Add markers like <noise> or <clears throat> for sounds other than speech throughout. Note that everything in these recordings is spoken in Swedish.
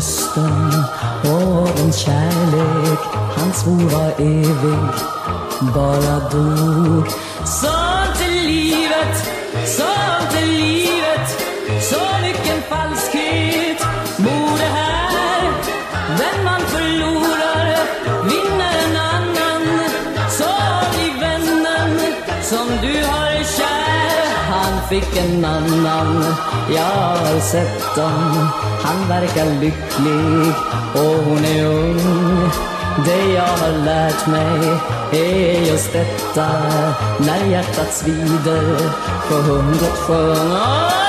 hösten och den kärlek. Han svor var evig bara dog Sånt är livet, sånt är livet. Så mycket falskhet. Fick en annan, jag har sett dem. Han verkar lycklig och hon är ung. Det jag har lärt mig är just detta. När hjärtat svider på hundret sjung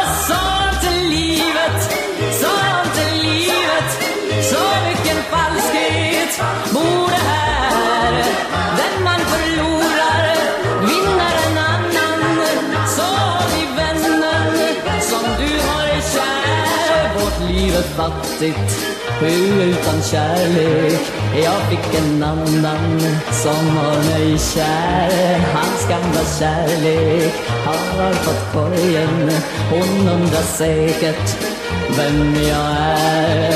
Vårt liv fattigt utan kärlek. Jag fick en annan som har mig kär. Hans gamla kärlek har fått korgen Hon undrar säkert vem jag är.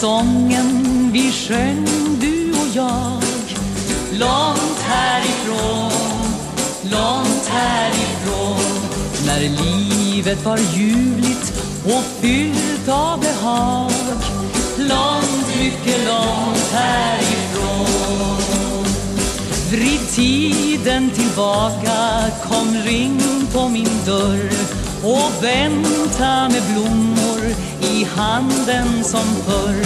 Sången vi sjöng du och jag. Långt härifrån, långt härifrån. När livet var ljuvligt och fyllt av behag. Långt, mycket långt härifrån. Vrid tiden tillbaka, kom ring på min dörr och vänta med blommor i handen som förr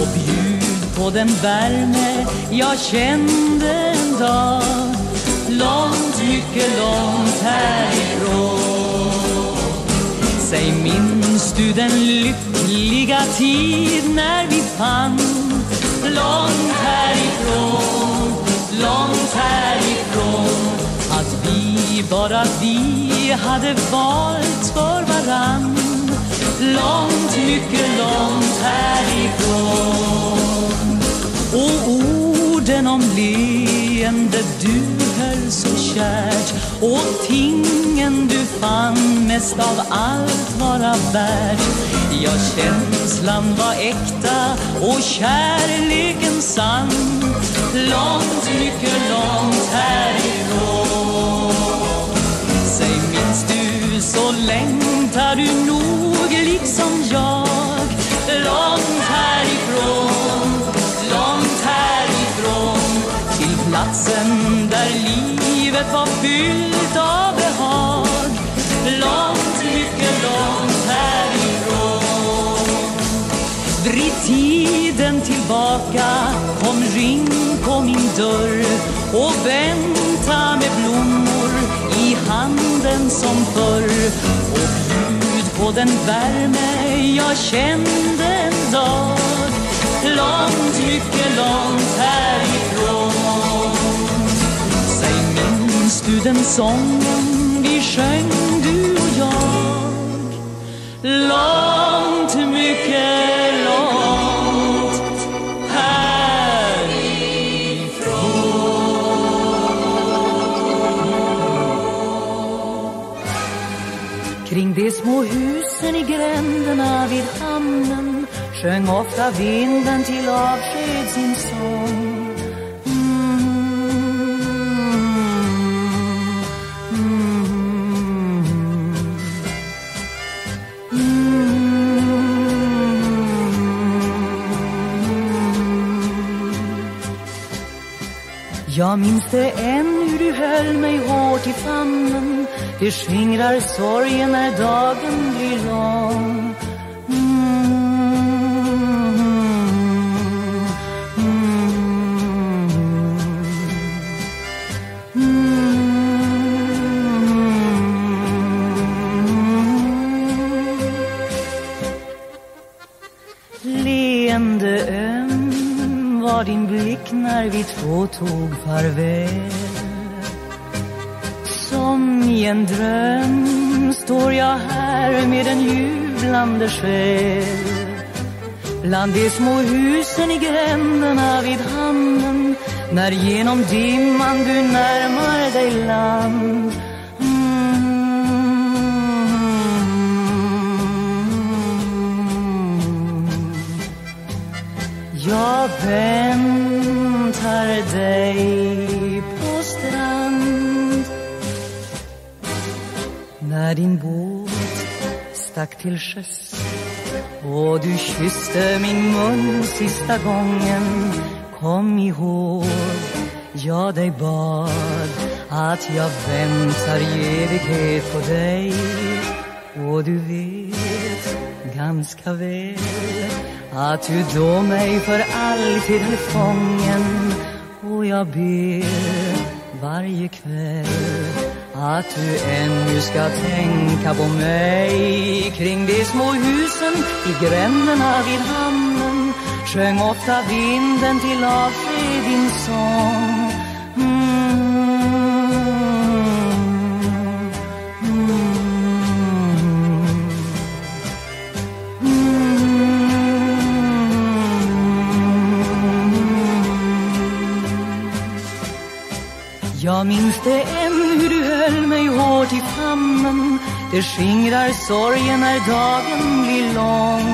och bjud på den värme jag kände en dag. Långt, mycket långt härifrån. Säg minns du den lyckliga tid när vi fann långt härifrån, långt härifrån? Att vi, bara vi hade valt för varann långt, mycket långt härifrån. Och orden om leende du höll så kärt. Och tingen du fann mest av allt vara värt. Ja, känslan var äkta och kärleken sann. Långt, mycket långt härifrån. Säg, minns du så längtar du nog liksom jag Långt härifrån, långt härifrån Till platsen där livet var fyllt av behag. Långt, mycket långt härifrån. Vrid tiden tillbaka, kom ring på min dörr och vänta med blommor i handen som förr och den värme jag kände en dag långt, mycket långt härifrån. Säg, minns du den sången vi sjöng du och jag? Långt, mycket små husen i gränderna vid hamnen sjöng ofta vinden till avsked sin sång. Jag minns det än hur du höll mig hårt i famnen det skingrar sorgen när dagen blir lång. Leende öm var din blick när vi två tog farväl. Jublande själ Bland de små husen i gränderna vid hamnen När genom dimman du närmar dig land. Mm. Jag väntar dig på strand. När din båt stack till sjöss och du kysste min mun sista gången. Kom ihåg, jag dig bad att jag väntar i evighet på dig. Och du vet ganska väl att du då mig för alltid höll fången. Och jag ber varje kväll att du ännu ska tänka på mig Kring de små husen i gränderna vid hamnen sjöng ofta vinden till avsked din sång Jag minns det än hur mig hårt i famnen. Det skingrar sorgen när dagen blir lång.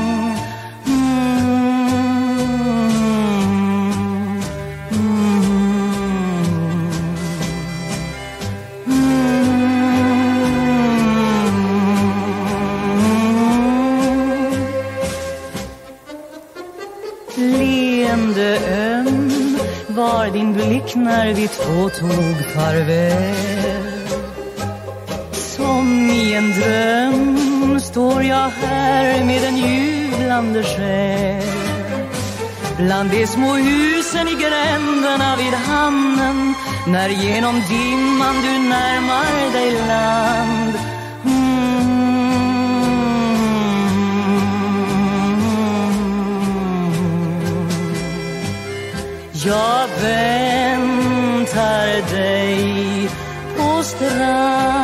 Leende öm var din blick när vi två tog farväl? Dröm står jag här med en jublande själ? Bland de små husen i gränderna vid hamnen När genom dimman du närmar dig land. Mm. Jag väntar dig på strand.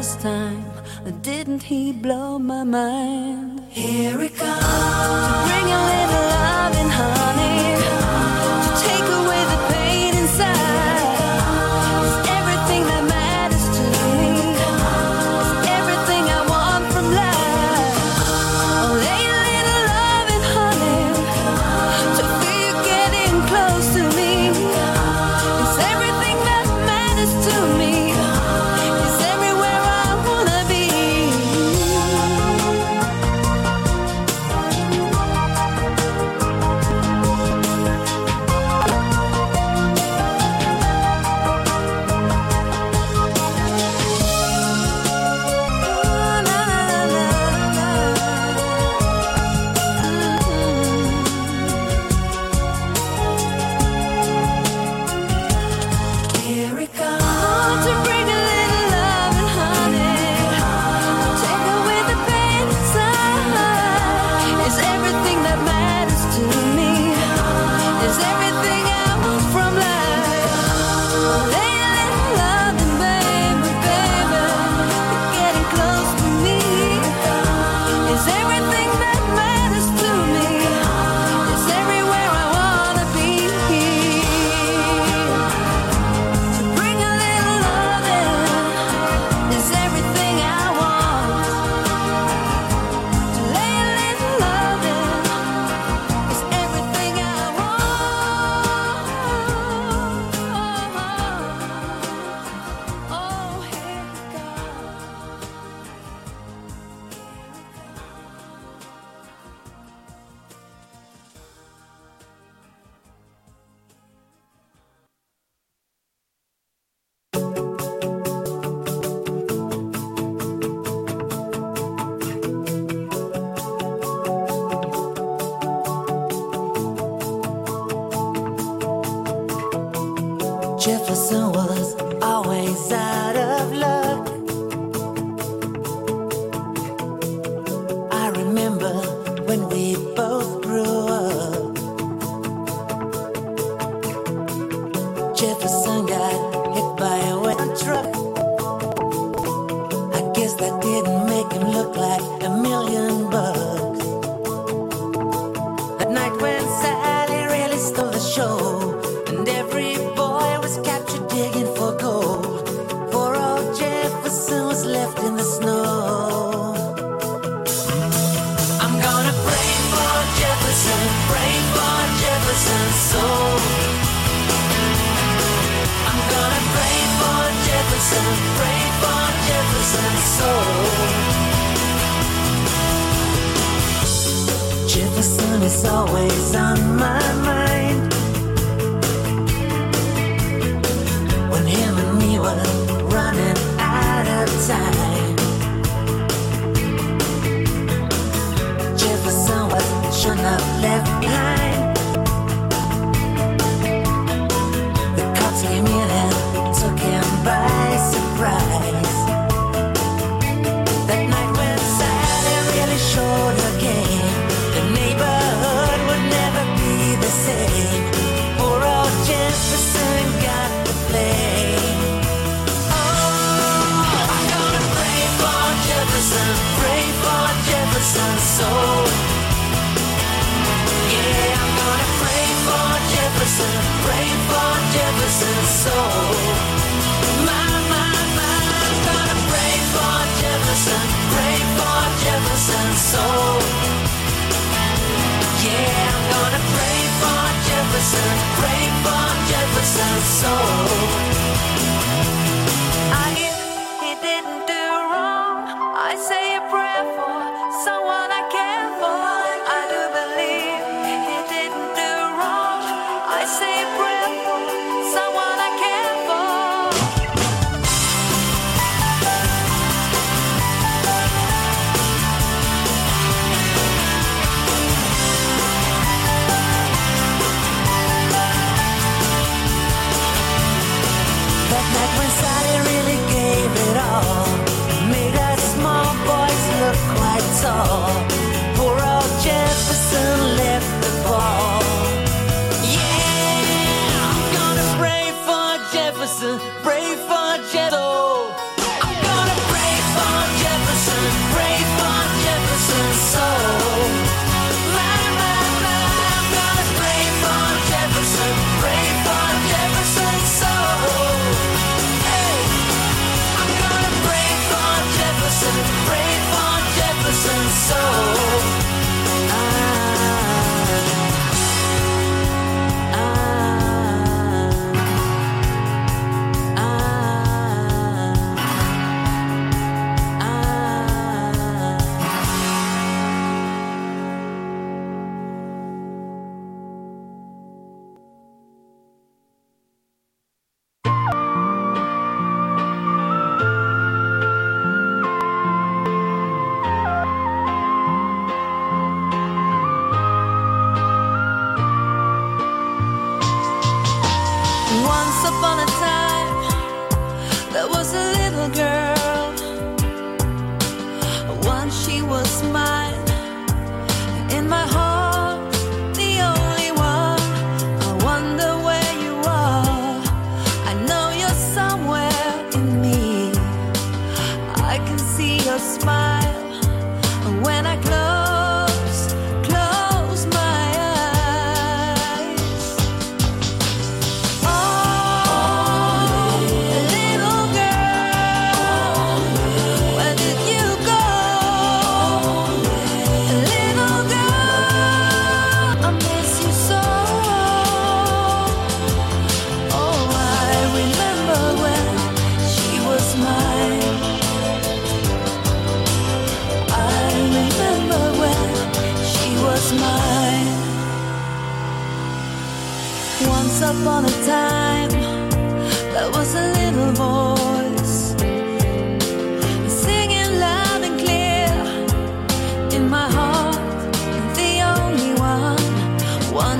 this time. Didn't he blow my mind? Here it comes to bring a little love and honey.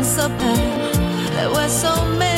Upon, there were so many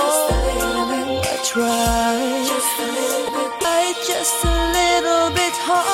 just a little bit. I try, just a little bit. I just a little bit hard.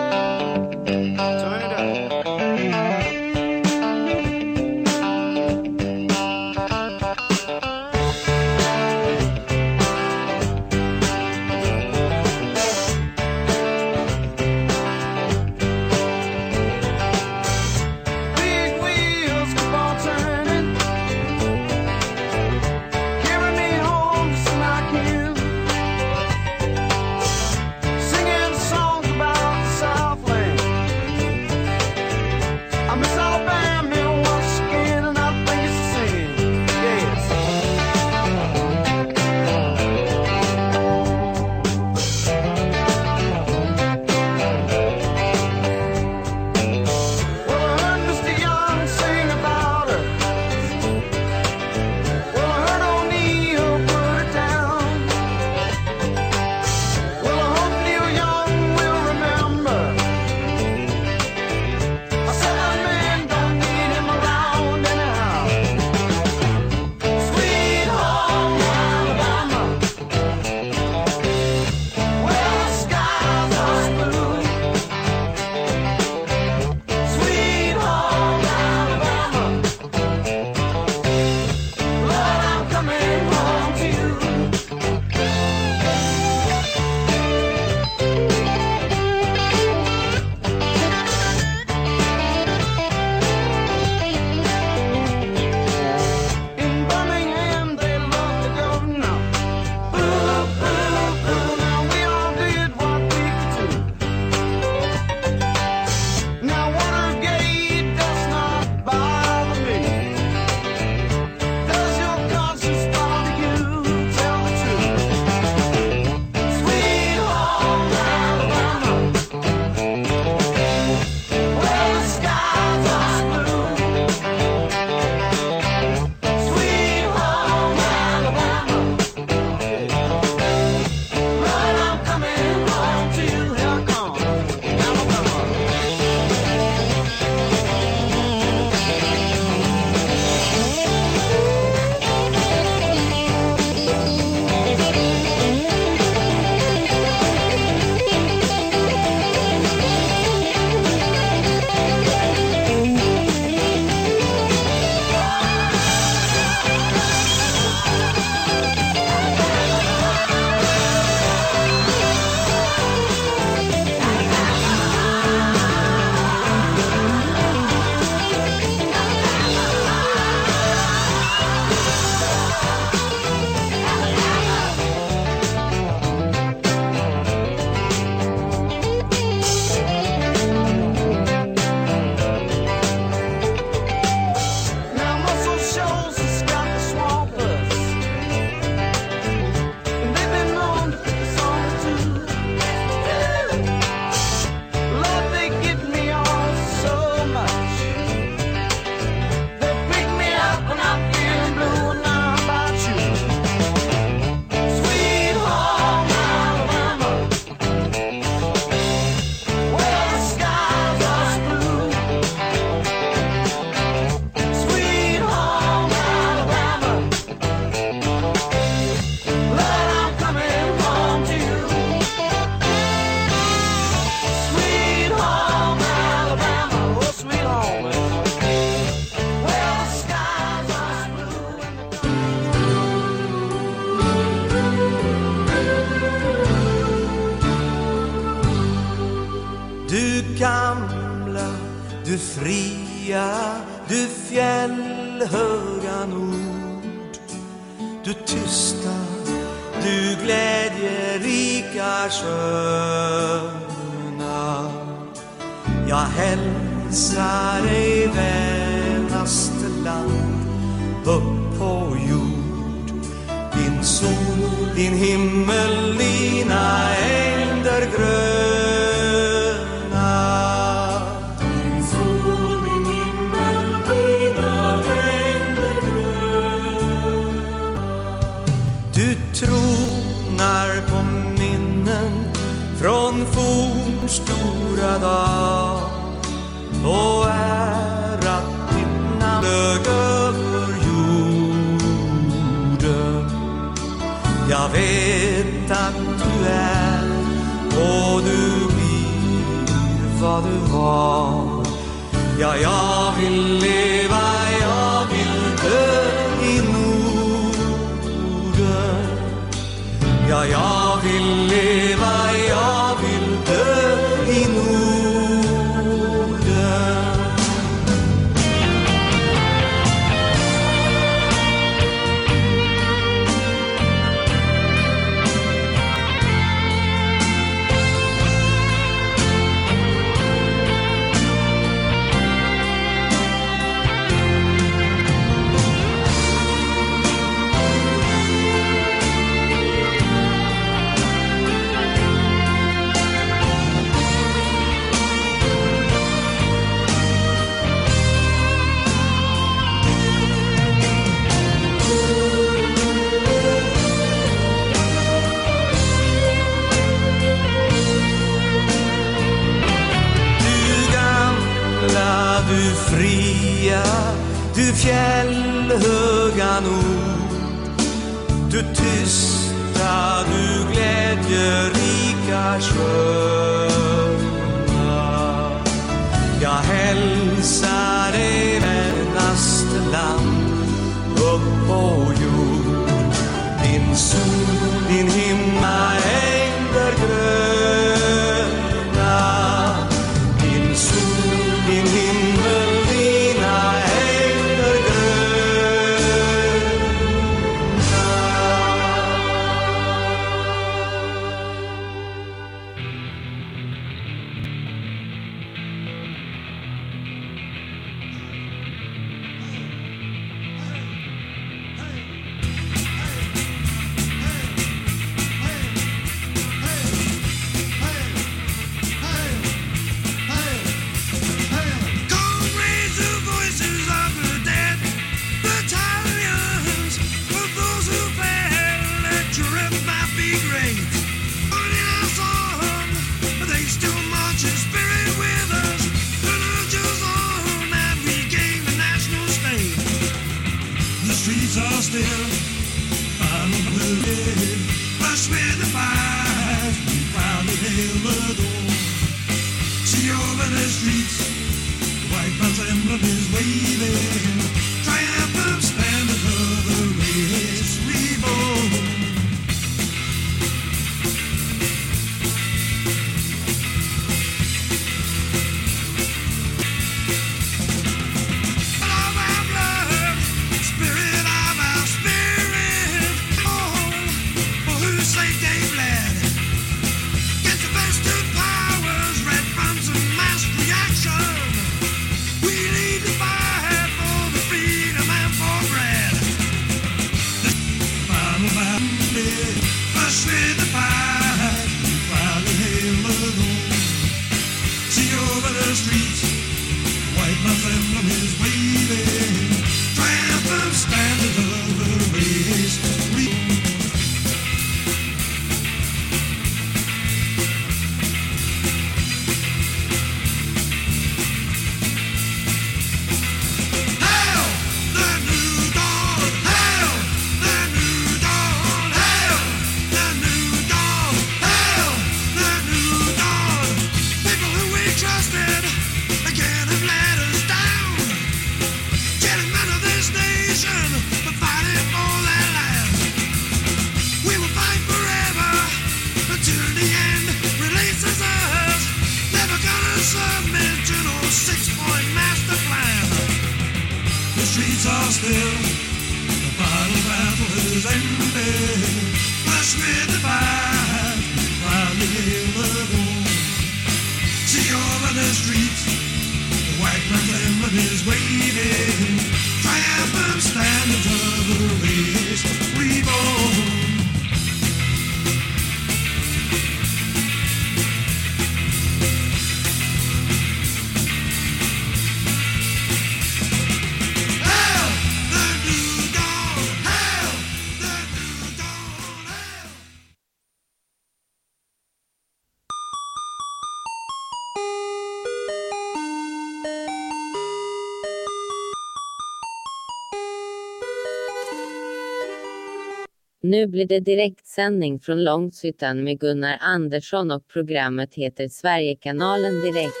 Nu blir det direktsändning från Långshyttan med Gunnar Andersson och programmet heter Sverigekanalen Direkt.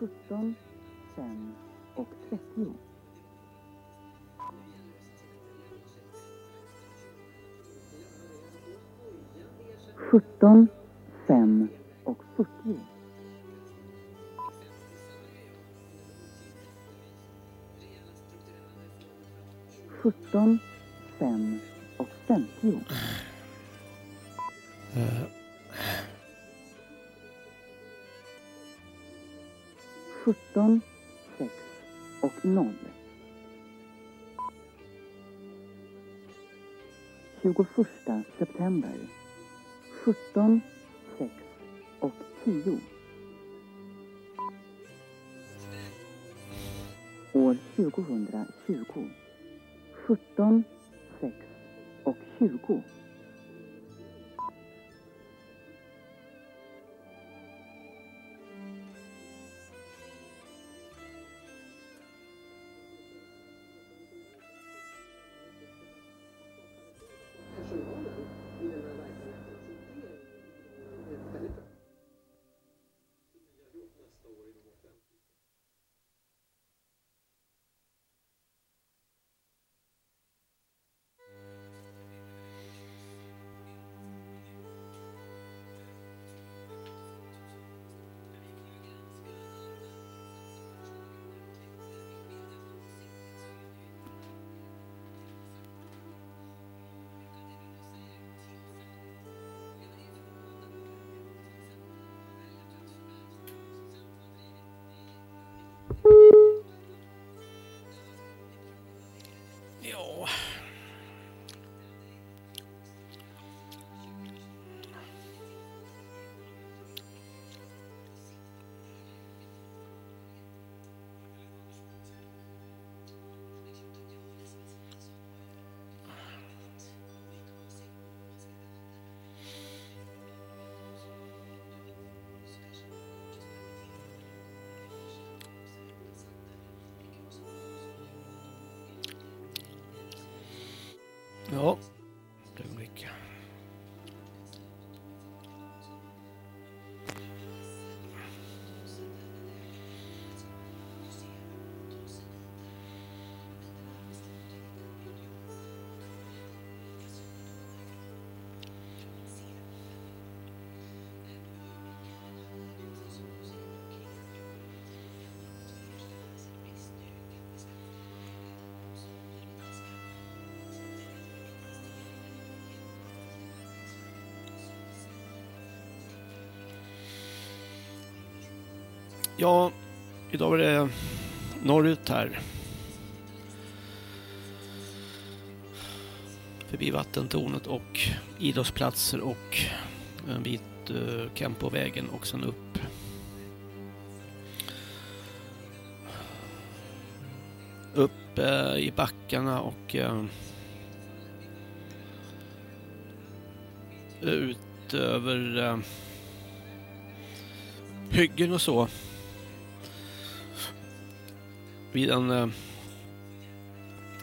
Sjutton, fem och trettio. Sjutton, fem och fyrtio. 19, 6 och 0. 21 september 17, 6 och 10. År 2020. Ja. Ja, idag var det norrut här. Förbi vattentornet och idrottsplatser och en bit eh, uh, Kempovägen och sen upp. Upp eh, i backarna och eh, ut över hyggen och så. Vid en eh,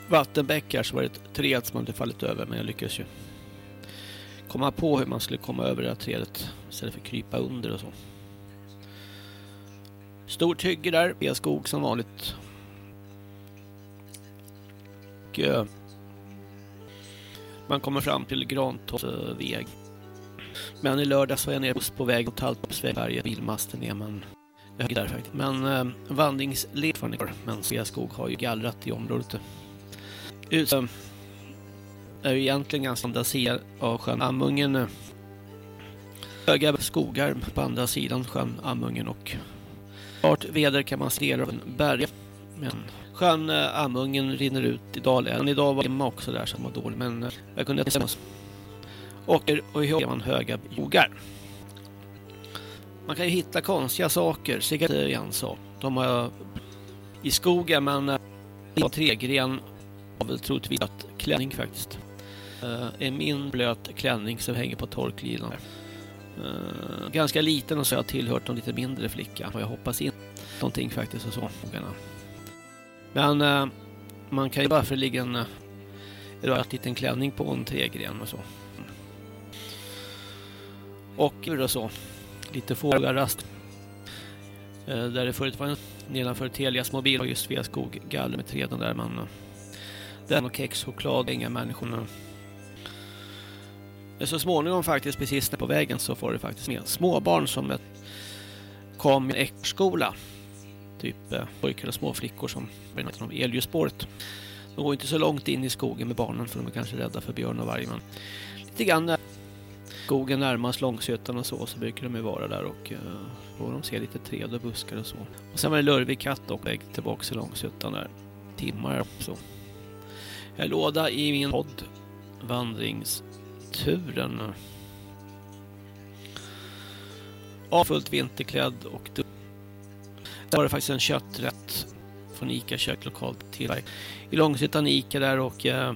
vattenbäck här så var det ett träd som hade fallit över men jag lyckades ju komma på hur man skulle komma över det här trädet istället för att krypa under och så. Stort hygge där, B-skog som vanligt. Och, eh, man kommer fram till Grantorps eh, väg. Men i lördags var jag nere på väg mot Halltorpsväg, varje bilmasten är man höger där faktiskt. Men eh, vandringsled var kvar, men Sveaskog har ju gallrat i området. Ut eh, är ju egentligen ganska andra sidan av sjön Amungen. eh, Höga skogar på andra sidan sjön Amungen och klart väder kan man se av en berg. Men sjön eh, Amungen rinner ut i dalen. Idag var det också där som var dålig, men eh, jag kunde inte se och, och i man höga jogar. Man kan ju hitta konstiga saker. Cigaretter är en sak. De har i skogen men uh, tregren har väl troligtvis att klänning faktiskt. Uh, en min blöt klänning som hänger på torklinan. Uh, eh, ganska liten och så har jag tillhört en lite mindre flicka. Och jag hoppas in någonting faktiskt och så. Men uh, man kan ju bara för ligga en uh, röd liten klänning på en tregren och så. Och och så lite fågelrast. Eh, där det förut var en nedanför Telias mobil och just Sveaskog galler med träden där man den och kex, choklad, inga människorna. Eh, så småningom faktiskt precis på vägen så får det faktiskt med småbarn som ett, kom i en äckskola. Typ eh, pojkar och små flickor som var om elljusspåret. De går inte så långt in i skogen med barnen för de är kanske rädda för björn och varg. Men lite grann skogen närmast Långshyttan och så, så brukar de ju vara där och eh, uh, får de se lite träd och buskar och så. Och sen var det Lurvig katt och väg tillbaka till Långshyttan där. Timmar så. Jag låda i min podd Vandringsturen. Ja, fullt vinterklädd och du. Där var det faktiskt en kötträtt från Ica köklokalt till i Långshyttan Ica där och eh,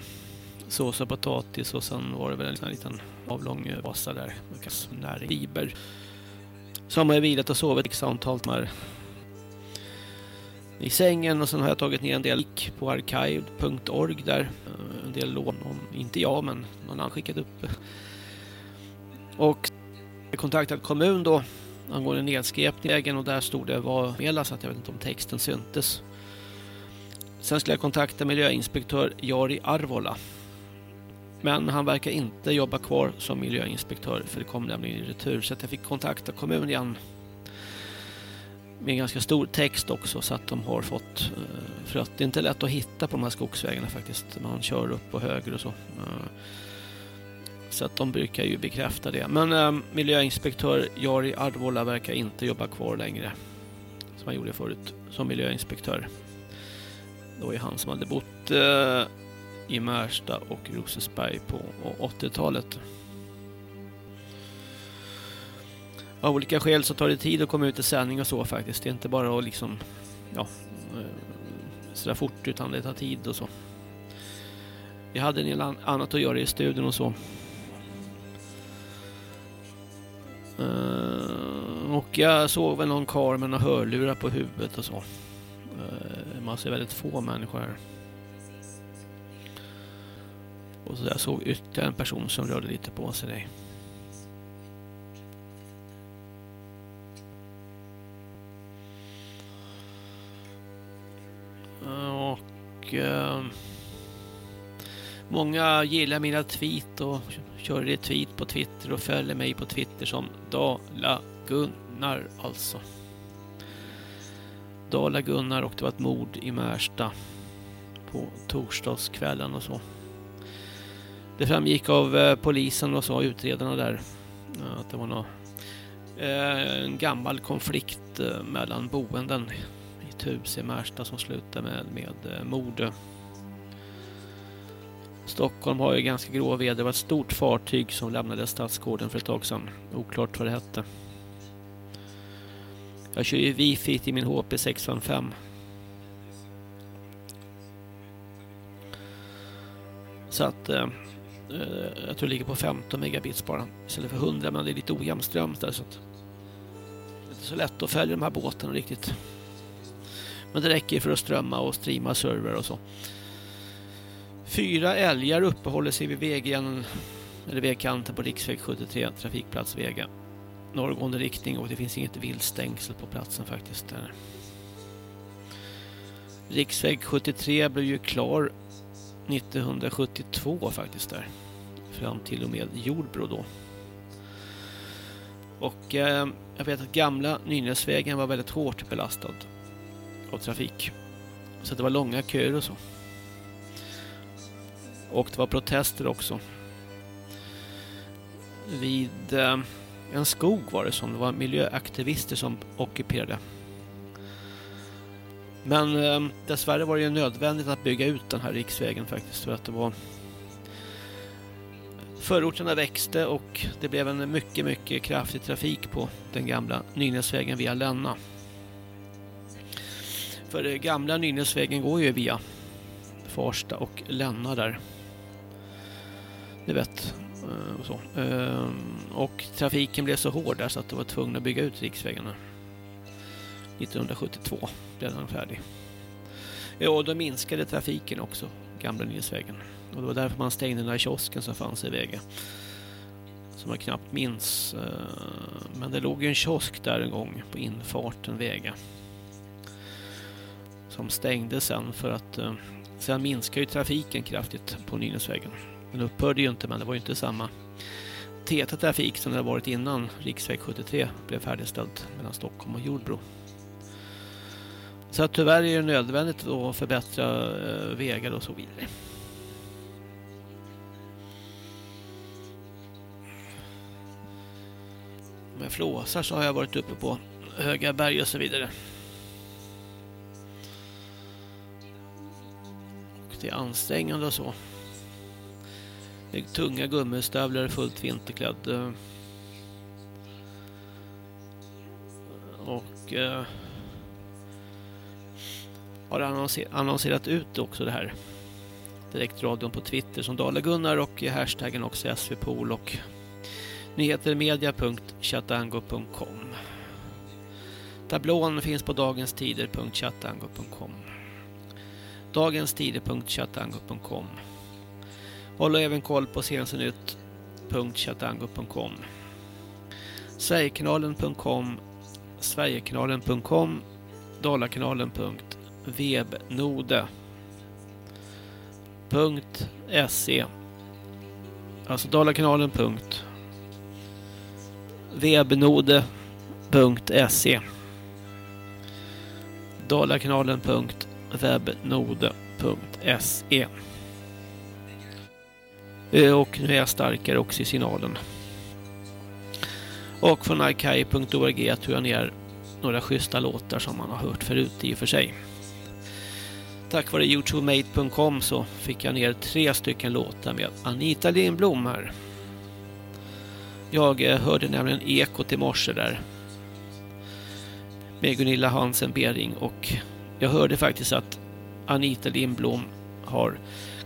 sås och potatis och sen var det väl en liten avlång vasa där. Näringsfiber. Så har man ju vilat och sovit liksom x antal timmar i sängen och sen har jag tagit ner en del på archive.org där. Eh, en del lån, om, inte jag men någon annan skickat upp. Och jag kontaktade kommun då angående nedskräpning vägen och där stod det vad mela så att jag vet inte om texten syntes. Sen skulle jag kontakta miljöinspektör Jari Arvola. Men han verkar inte jobba kvar som miljöinspektör för det kom nämligen i retur så att jag fick kontakta kommunen igen med en ganska stor text också så att de har fått eh, för att det är inte lätt att hitta på de här skogsvägarna faktiskt. Man kör upp och höger och så. Eh, så att de brukar ju bekräfta det. Men eh, miljöinspektör Jari Arvola verkar inte jobba kvar längre. Som han gjorde förut som miljöinspektör. Det var ju han som hade bott eh, i Märsta och Rosersberg på 80-talet. Av olika skäl så tar det tid att komma ut i sändning och så faktiskt. Det är inte bara att liksom, ja, eh, sådär fort utan det tar tid och så. Jag hade en del annat att göra i studion och så. Eh, och jag såg väl någon karl med några hörlurar på huvudet och så. Eh, man ser väldigt få människor här. Och så jag såg ytterligare en person som rörde lite på sig. Och eh, många gillar mina tweet och kör tweet på Twitter och följer mig på Twitter som Dala Gunnar alltså. Dala Gunnar och det var ett mord i Märsta på torsdagskvällen och så. Det framgick av eh, polisen och så, utredarna där, eh, att det var någon, eh, en gammal konflikt mellan boenden i ett hus i Märsta som slutade med, med mord. Stockholm har ju ganska grå väder. Det var ett stort fartyg som lämnade Stadsgården för ett tag sedan. Oklart vad det hette. Jag kör ju wifi till min HP 655. Så att eh, Eh, jag tror det ligger på 15 megabits bara istället för 100 men det är lite ojämn ström där så att det är inte så lätt att följa de här båtarna riktigt. Men det räcker för att strömma och streama server och så. Fyra älgar uppehåller sig vid vägen eller vägkanten på riksväg 73 trafikplats Vega norrgående riktning och det finns inget viltstängsel på platsen faktiskt där. Riksväg 73 blev ju klar 1972 faktiskt där. Fram till och med Jordbro då. Och eh, jag vet att gamla Nynäsvägen var väldigt hårt belastad av trafik. Så det var långa köer och så. Och det var protester också. Vid eh, en skog var det som det var miljöaktivister som ockuperade. Men eh, dessvärre var det ju nödvändigt att bygga ut den här riksvägen faktiskt för att det var Förorterna växte och det blev en mycket, mycket kraftig trafik på den gamla Nynäsvägen via Länna. För gamla Nynäsvägen går ju via Farsta och Länna där. Ni vet. Eh, och, så. Eh, och trafiken blev så hård där så att de var tvungna att bygga ut riksvägarna. 1972 blev den färdig. Ja, och då minskade trafiken också, gamla Nynäsvägen. Och det var därför man stängde den där kiosken som fanns i Vega. Som man knappt minns. Eh, men det låg ju en kiosk där en gång på infarten Vega. Som stängde sen för att eh, sen minskade ju trafiken kraftigt på Nynäsvägen. Den upphörde ju inte men det var ju inte samma täta trafik som det har varit innan riksväg 73 blev färdigställd mellan Stockholm och Jordbro. Så att tyvärr är det nödvändigt att förbättra eh, vägar och så vidare. Med flåsar så har jag varit uppe på höga berg och så vidare. Och det är ansträngande och så. Det är tunga gummistövlar, fullt vinterklädd. Eh. Och eh, har annonser annonserat ut också det här direktradion på Twitter som Dala-Gunnar och hashtaggen också svpol och nyhetermedia.chatango.com Tablån finns på dagenstider.chatango.com dagenstider.chatango.com Håll även koll på senaste.chatango.com Sverigekanalen.com Sverigekanalen.com Dalakanalen.webnode.se Alltså webnode.se dalakanalen.webnode.se eh, Och nu är jag starkare också i signalen. Och från arkai.org tog jag ner några schyssta låtar som man har hört förut i och för sig. Tack vare youtubemate.com så fick jag ner tre stycken låtar med Anita Lindblom här. Jag eh, hörde nämligen Ekot i morse där. Med Gunilla Hansen Bering och jag hörde faktiskt att Anita Lindblom har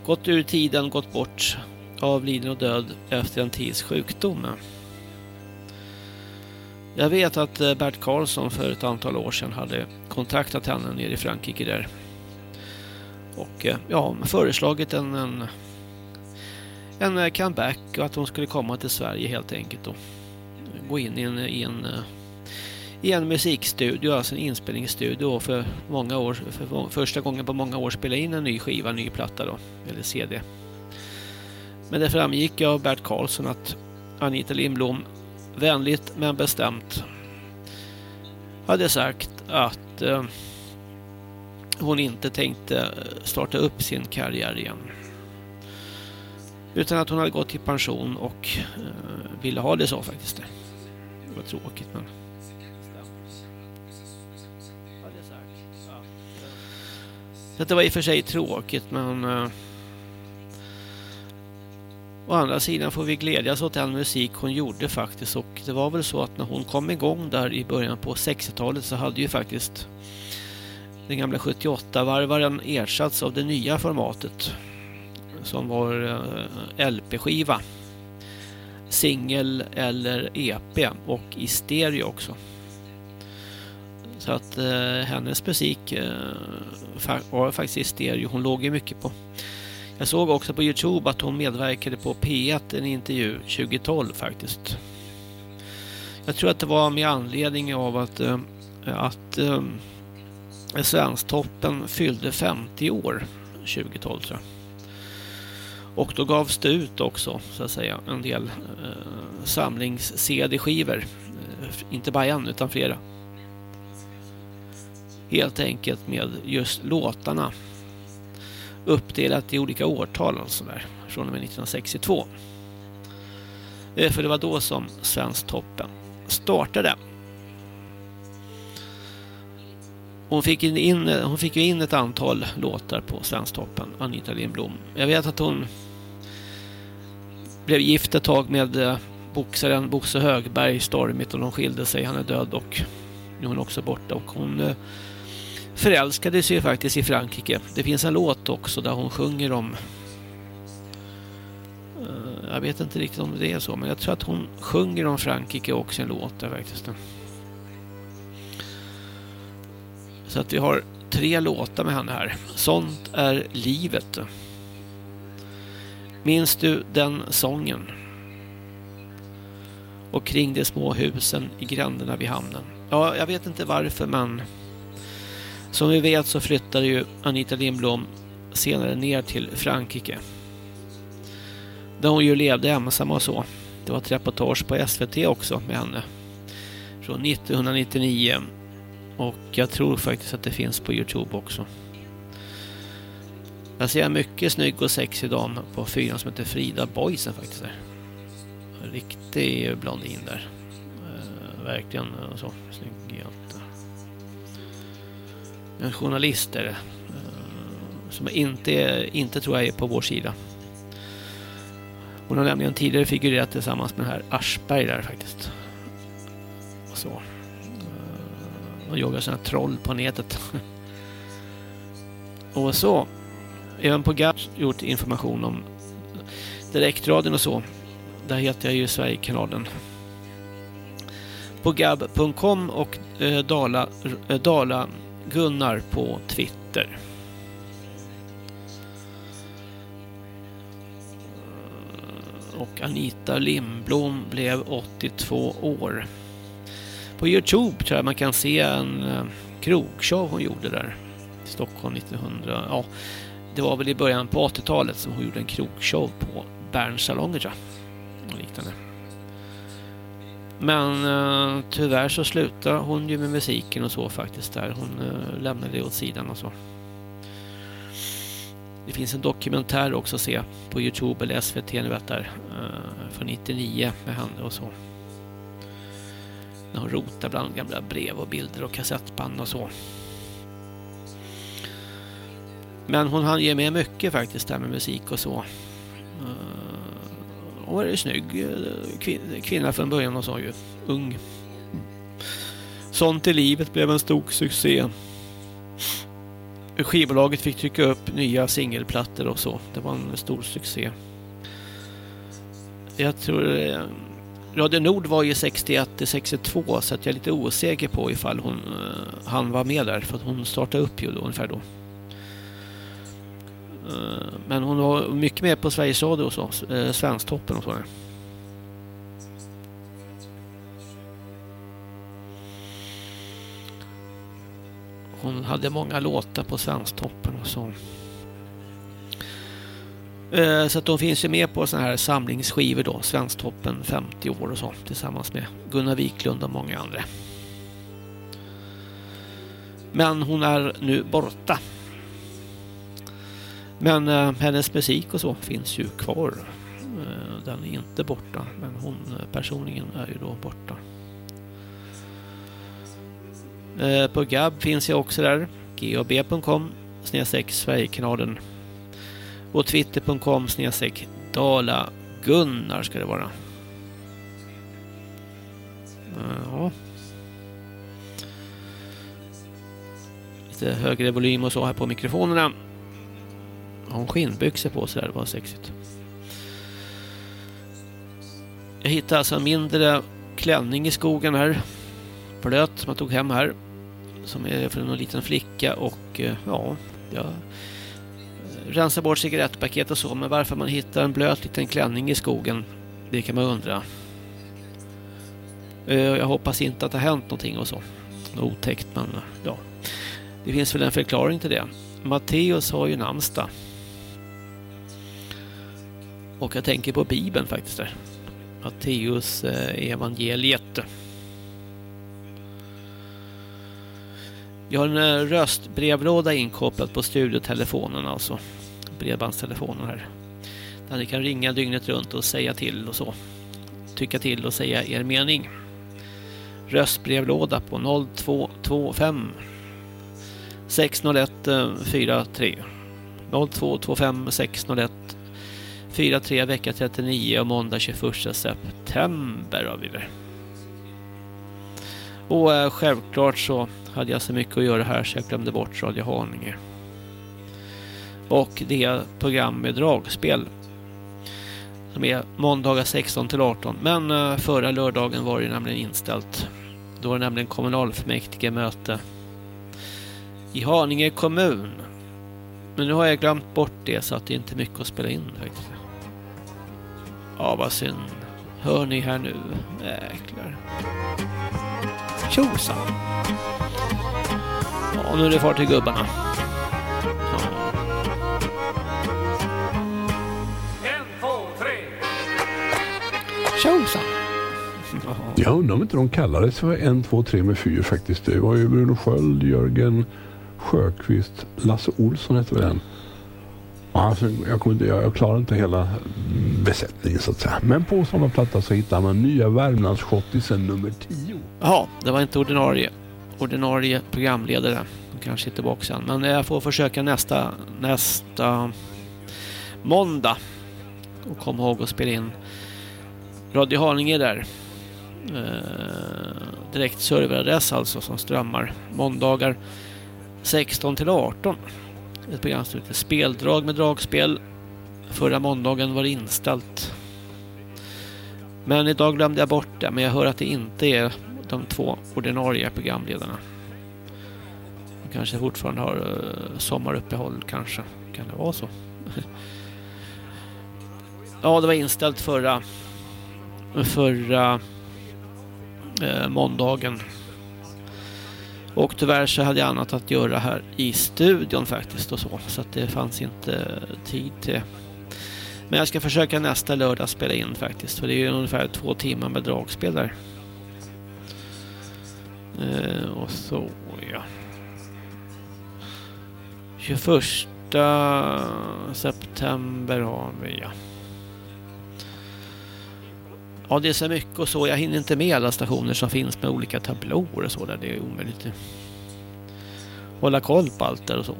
gått ur tiden, gått bort, avliden och död efter en tids sjukdom. Jag vet att eh, Bert Karlsson för ett antal år sedan hade kontaktat henne nere i Frankrike där. Och eh, ja, föreslagit en, en, en eh, comeback och att hon skulle komma till Sverige helt enkelt och gå in i en, i en, eh, i en musikstudio, alltså en inspelningsstudio och för många år, för första gången på många år spela in en ny skiva, en ny platta då, eller CD. Men det framgick av Bert Karlsson att Anita Lindblom vänligt men bestämt hade sagt att eh, hon inte tänkte eh, starta upp sin karriär igen. Utan att hon hade gått i pension och eh, ville ha det så faktiskt. Det var tråkigt men... Det var i och för sig tråkigt men... Eh, Å andra sidan får vi glädjas åt den musik hon gjorde faktiskt och det var väl så att när hon kom igång där i början på 60-talet så hade ju faktiskt den gamla 78-varvaren ersatts av det nya formatet som var eh, LP-skiva singel eller EP och i stereo också. Så att eh, hennes musik eh, var faktiskt i stereo. Hon låg ju mycket på jag såg också på Youtube att hon medverkade på P1 en intervju 2012 faktiskt. Jag tror att det var med anledning av att, eh, att eh, Svensktoppen fyllde 50 år 2012 tror jag. Och då gavs det ut också så att säga en del eh, samlings-CD-skivor. Eh, inte bara en utan flera. Helt enkelt med just låtarna uppdelat i olika årtal alltså och sådär. från och med 1962. Eh, för det var då som Svensktoppen startade. Hon fick, in, hon fick ju in ett antal låtar på Svensktoppen, Anita Lindblom. Jag vet att hon blev gift ett tag med eh, boxaren Bosse Högberg stormigt och de skilde sig. Han är död och nu är hon också borta. Och hon eh, förälskade sig faktiskt i Frankrike. Det finns en låt också där hon sjunger om eh, jag vet inte riktigt om det är så men jag tror att hon sjunger om Frankrike också i en låt där faktiskt. Så att vi har tre låtar med henne här. Sånt är livet. Minns du den sången? Och kring de små husen i gränderna vid hamnen. Ja, jag vet inte varför men som vi vet så flyttade ju Anita Lindblom senare ner till Frankrike. Där hon ju levde ensam och så. Det var ett reportage på SVT också med henne. Från 1999. Och jag tror faktiskt att det finns på Youtube också. Jag ser en mycket snygg och sexig dam på fyran som heter Frida Boysen faktiskt. Där. En riktig blondin där. Eh, verkligen eh, så. Snygg jante. En journalist är det. Eh, som inte, inte tror jag är på vår sida. Hon har nämligen tidigare figurerat tillsammans med den här Aschberg där faktiskt. Och så. Eh, Och jagar sådana troll på nätet. <laughs> Och så. Även på GAP gjort information om direktradion och så. Där heter jag ju Sverigekanalen. På gab.com och eh, Dala, eh, Dala Gunnar på Twitter. Eh, och Anita Lindblom blev 82 år. På Youtube tror jag man kan se en eh, krogshow hon gjorde där. Stockholm 1900. Ja, det var väl i början på 80-talet som hon gjorde en krogshow på Bernsalonger tror jag. Och liknande. Men eh, tyvärr så slutade hon ju med musiken och så faktiskt där. Hon eh, lämnade det åt sidan och så. Det finns en dokumentär också att se på Youtube eller SVT ni vet där. Eh, från 99 med henne och så. När hon rotar bland gamla brev och bilder och kassettband och så. Men hon hann ge med mycket faktiskt där med musik och så. Eh, Hon var ju snygg eh, kvinna från början och så ju. Ung. Sånt i livet blev en stor succé. Skivbolaget fick trycka upp nya singelplattor och så. Det var en stor succé. Jag tror... Eh, Radio Nord var ju 61 till 62 så att jag är lite osäker på ifall hon eh, han var med där för att hon startade upp ju då ungefär då. Eh, men hon var mycket med på Sveriges Radio och så. Eh, Svensktoppen och sådär. Hon hade många låtar på Svensktoppen och så. Eh, så att de finns ju med på sådana här samlingsskivor då. Svensktoppen 50 år och så. Tillsammans med Gunnar Wiklund och många andra. Men hon är nu borta. Men eh, hennes musik och så finns ju kvar. Eh, den är inte borta. Men hon eh, personligen är ju då borta. Eh, på Gab finns jag också där. gab.com snedstreck Sverigekanalen. Och twitter.com snedstreck Dala Gunnar ska det vara. Eh, Ja. Lite högre volym och så här på mikrofonerna. Har hon skinnbyxor på sig där, det var sexigt. Jag hittade alltså en mindre klänning i skogen här. Blöt som jag tog hem här. Som är från en liten flicka och eh, ja, jag rensar bort cigarettpaket och så. Men varför man hittar en blöt liten klänning i skogen, det kan man undra. Eh, jag hoppas inte att det har hänt någonting och så. Otäckt, men ja. Det finns väl en förklaring till det. Matteus har ju namnsdag. Och jag tänker på Bibeln faktiskt där. Matteus eh, evangeliet. Jag har en eh, röstbrevlåda inkopplad på studiotelefonen alltså. Bredbandstelefonen här. Där ni kan ringa dygnet runt och säga till och så. Tycka till och säga er mening. Röstbrevlåda på 0225 601 43 0225 601 4-3 vecka 39 och måndag 21 september har vi det. Och eh, självklart så hade jag så mycket att göra här så jag glömde bort Radio Haninge. Och det program med dragspel. Som är måndagar 16 till 18. Men eh, förra lördagen var det nämligen inställt. Då var det nämligen kommunalfullmäktige möte i Haninge kommun. Men nu har jag glömt bort det så att det inte är mycket att spela in faktiskt. Ja, vad synd. Hör ni här nu? Jäklar. Tjosan. Ja, nu är det fart till gubbarna. Ja. Tjosan. Ja. Jag undrar om inte de kallades för en, två, tre med fyr faktiskt. Det var ju Bruno Sköld, Jörgen Sjöqvist, Lasse Olsson hette väl en. Alltså, jag, kunde, inte- jag, jag klarade inte hela besättningen så att säga. Men på sådana platta så hittar man nya Värmlandsschottisen nummer 10. Jaha, det var inte ordinarie, ordinarie programledare. De kanske inte tillbaka sen. Men jag får försöka nästa, nästa måndag. Och kom ihåg att spela in Radio Haninge där. Eh, direkt serveradress alltså som strömmar måndagar 16 till 18. Ett program som heter Speldrag med dragspel. Förra måndagen var det inställt. Men idag glömde jag bort det. Men jag hör att det inte är de två ordinarie programledarna. De kanske fortfarande har eh, sommaruppehåll kanske. Kan det vara så? <laughs> ja, det var inställt förra förra eh, måndagen. Och tyvärr så hade jag annat att göra här i studion faktiskt och så. Så att det fanns inte tid till men jag ska försöka nästa lördag spela in faktiskt. För det är ju ungefär två timmar med dragspel där. Eh, och så, ja. 21 september har vi, ja. Ja, det är så mycket och så. Jag hinner inte med alla stationer som finns med olika tablåer och så där. Det är omöjligt att hålla koll på allt där och så.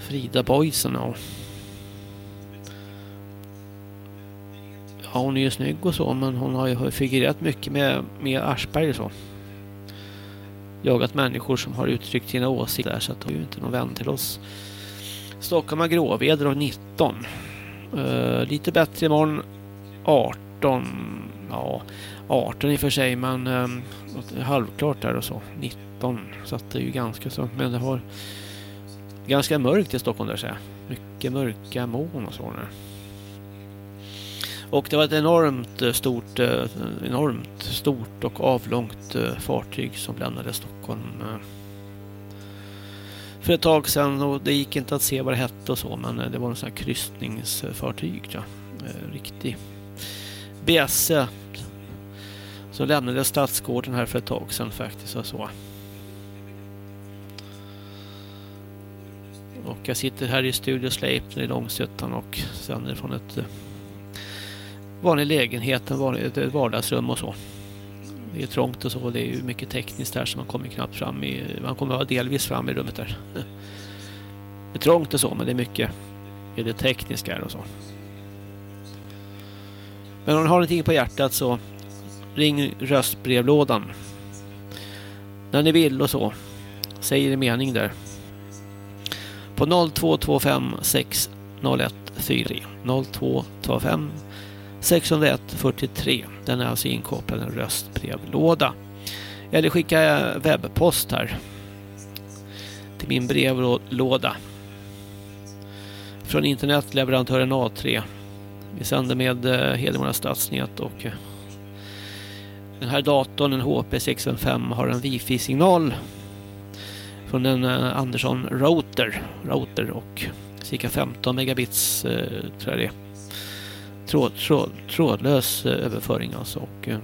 Frida Boysen, ja. Ja, hon är ju snygg och så, men hon har ju figurerat mycket med, med Aschberg och så. Jagat människor som har uttryckt sina åsikter så att hon är ju inte någon vän till oss. Stockholm har gråväder och 19. Uh, lite bättre imorgon 18. Ja, 18 i och för sig, men um, halvklart där och så. 19. Så att det är ju ganska så. Men det har ganska mörkt i Stockholm där säger jag. Mycket mörka moln och så där. Och det var ett enormt eh, stort, eh, enormt stort och avlångt fartyg som lämnade Stockholm för ett tag sedan och det gick inte att se vad det hette och så men eh, det var en sån här kryssningsfartyg ja. Eh, riktig bjässe. som lämnade Stadsgården här för ett tag sedan faktiskt och så. Och jag sitter här i Studio Sleipner i Långsötan och sänder från ett eh, vanlig lägenhet, ett vardagsrum och så. Det är trångt och så, det är ju mycket tekniskt här så man kommer knappt fram i, man kommer vara delvis fram i rummet där. Det är trångt och så, men det är mycket i det tekniska här och så. Men om ni har någonting på hjärtat så ring röstbrevlådan. När ni vill och så. Säg er mening där. På 0225 601 43 0225 601 43. Den är alltså inkopplad i en röstbrevlåda. Eller skicka webbpost här. Till min brevlåda. Från internetleverantören A3. Vi sänder med eh, Hedemora stadsnät och eh, den här datorn, en HP 655, har en wifi-signal från en eh, Andersson router, router och cirka 15 megabits tror jag det är. Tråd, tråd, trådlös eh, överföring alltså och eh,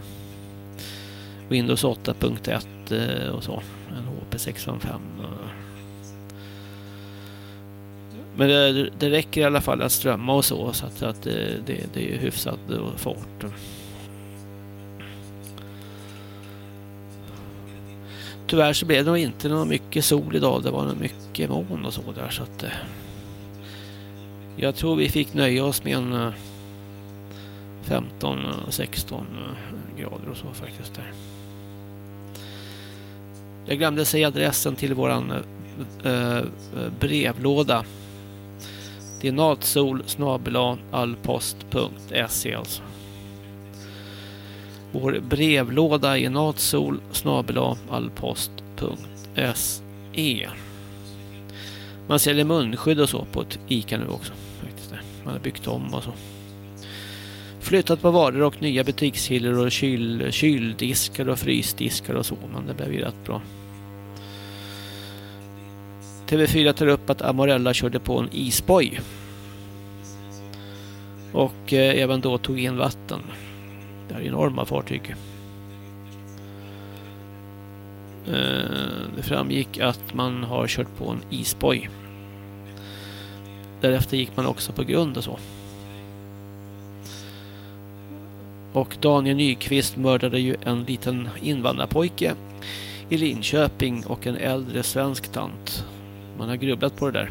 Windows 8.1 eh, och så. En HP 655. eh. Men det, det räcker i alla fall att strömma och så så att, att det, det, det är hyfsad fart. Tyvärr så blev det nog inte någon mycket sol idag. Det var nog mycket moln och så där så att eh, jag tror vi fick nöja oss med en eh, 15-16 eh, eh, grader och så faktiskt där. Jag glömde säga adressen till våran eh, eh brevlåda. Det är natsol allpost.se alltså. Vår brevlåda är natsol allpost.se. Man säljer munskydd och så på ett Ica nu också. Faktiskt. Man har byggt om och så. Flyttat på varor och nya butikshyllor och kyl, kyldiskar och frysdiskar och så. Men det blev ju rätt bra. TV4 tar upp att Amorella körde på en isboj. Och eh, även då tog in vatten. Det är enorma fartyg. Eh, det framgick att man har kört på en isboj. Därefter gick man också på grund och så. Och Daniel Nyqvist mördade ju en liten invandrarpojke i Linköping och en äldre svensk tant. Man har grubblat på det där.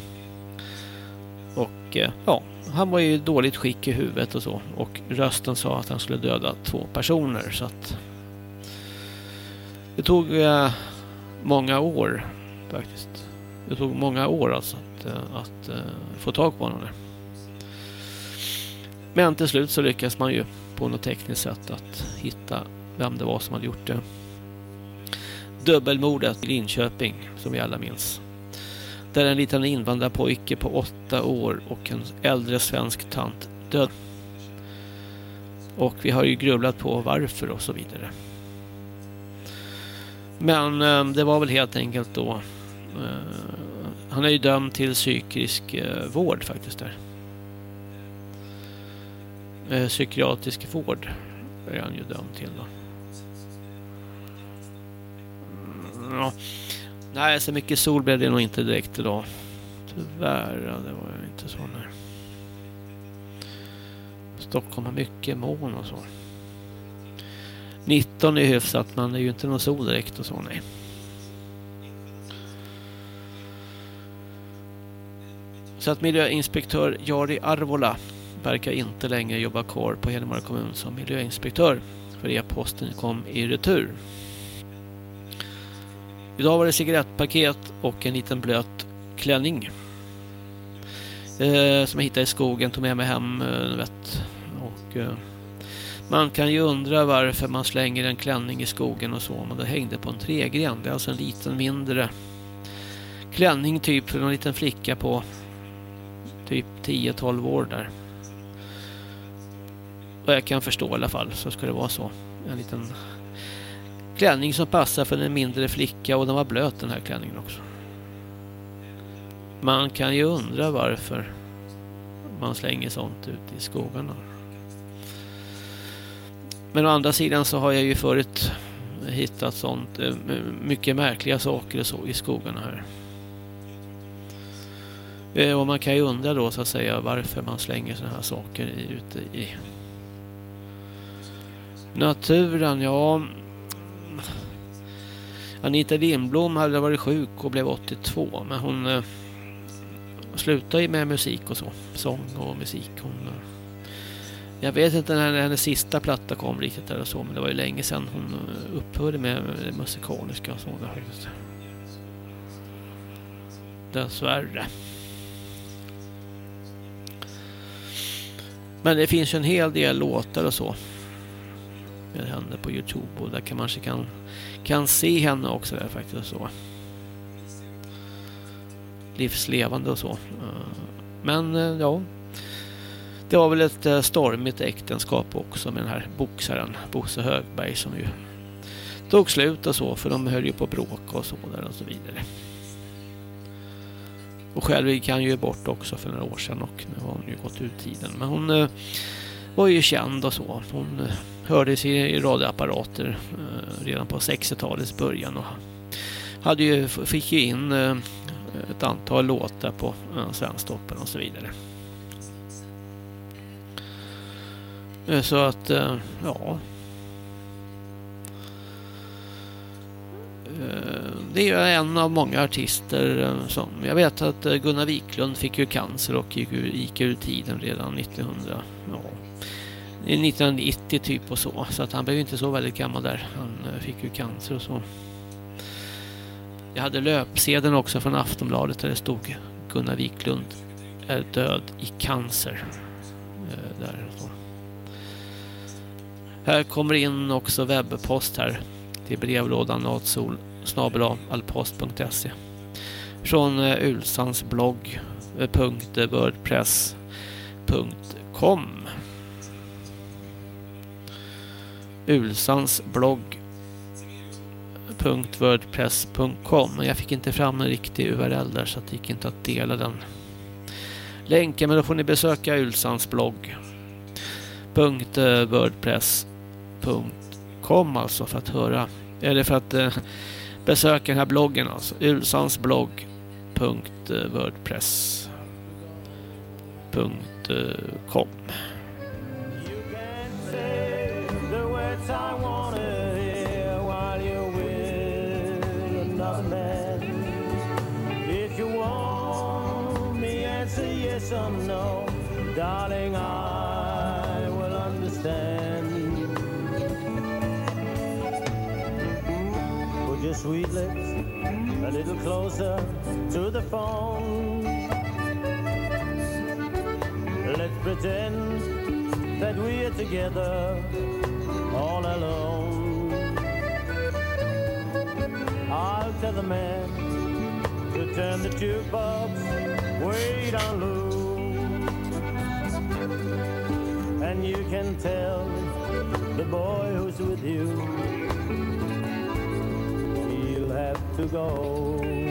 Och eh, ja, han var i dåligt skick i huvudet och så. Och rösten sa att han skulle döda två personer. Så att det tog eh, många år faktiskt. Det tog många år alltså att, eh, att, att få tag på honom. Där. Men till slut så lyckas man ju på något tekniskt sätt att hitta vem det var som hade gjort det. Dubbelmordet i Linköping som vi alla minns. Där en liten invandrarpojke på åtta år och en äldre svensk tant död. Och vi har ju grubblat på varför och så vidare. Men eh, det var väl helt enkelt då eh, han är ju dömd till psykisk eh, vård faktiskt där. Eh, psykiatrisk vård är han ju dömd till då. Mm, Ja. Nej, så mycket sol blev det nog inte direkt idag. Tyvärr, ja, det var ju inte så. Nej. Stockholm har mycket moln och så. 19 är hyfsat, men det är ju inte någon sol direkt och så, nej. Så att miljöinspektör Jari Arvola verkar inte längre jobba kvar på Hedemora kommun som miljöinspektör. För e-posten kom i retur. Idag var det cigarettpaket och en liten blöt klänning. Eh, som jag hittade i skogen, tog med mig hem. Eh, vet. Och, eh, man kan ju undra varför man slänger en klänning i skogen och så. Men det hängde på en tregren. Det är alltså en liten mindre klänning typ för en liten flicka på typ 10-12 år där. Vad jag kan förstå i alla fall så ska det vara så. En liten klänning som passar för en mindre flicka och den var blöt den här klänningen också. Man kan ju undra varför man slänger sånt ut i skogarna. Men å andra sidan så har jag ju förut hittat sånt, eh, mycket märkliga saker och så i skogarna här. Eh, och man kan ju undra då så att säga varför man slänger såna här saker ute i naturen. Ja, Anita Lindblom hade varit sjuk och blev 82 men hon eh, slutade ju med musik och så. Sång och musik. Hon, eh, jag vet inte när hennes sista platta kom riktigt där och så men det var ju länge sedan hon eh, upphörde med det musikaliska och så där faktiskt. Dessvärre. Men det finns ju en hel del låtar och så med henne på Youtube och där kan man kanske kan, kan se henne också där faktiskt så. Livslevande och så. Eh, men eh, ja, det var väl ett eh, stormigt äktenskap också med den här boxaren Bosse Högberg som ju tog slut och så för de höll ju på att bråka och så där och så vidare. Och själv gick han ju bort också för några år sedan och nu har hon ju gått ut tiden. Men hon eh, var ju känd och så. Hon eh, hördes i, radioapparater eh, redan på 60-talets början och hade ju, fick ju in eh, ett antal låtar på eh, Svensktoppen och så vidare. Så att, ja. Det är ju en av många artister som... Jag vet att Gunnar Wiklund fick ju cancer och gick ur, gick ur tiden redan 1900... Ja, 1990 typ och så. Så att han blev inte så väldigt gammal där. Han eh, fick ju cancer och så. Jag hade löpsedeln också från Aftonbladet där det stod Gunnar Wiklund är död i cancer. Eh, där. Här kommer in också webbpost här till brevlådan natsol allpost.se från eh, ulsansblogg.wordpress.com Ulsans blogg wordpress.com men jag fick inte fram en riktig URL där så att det gick inte att dela den länken men då får ni besöka Ulsans blogg eh, .wordpress.com alltså för att höra eller för att eh, besöka den här bloggen alltså. ulsansblogg.wordpress.com I wanna hear while you're with another man. If you want me, answer yes or no, darling. I will understand. Put your sweet lips a little closer to the phone. Let's pretend that we're together all alone. I'll tell the man to turn the jukebox way down low. And you can tell the boy who's with you he'll have to go.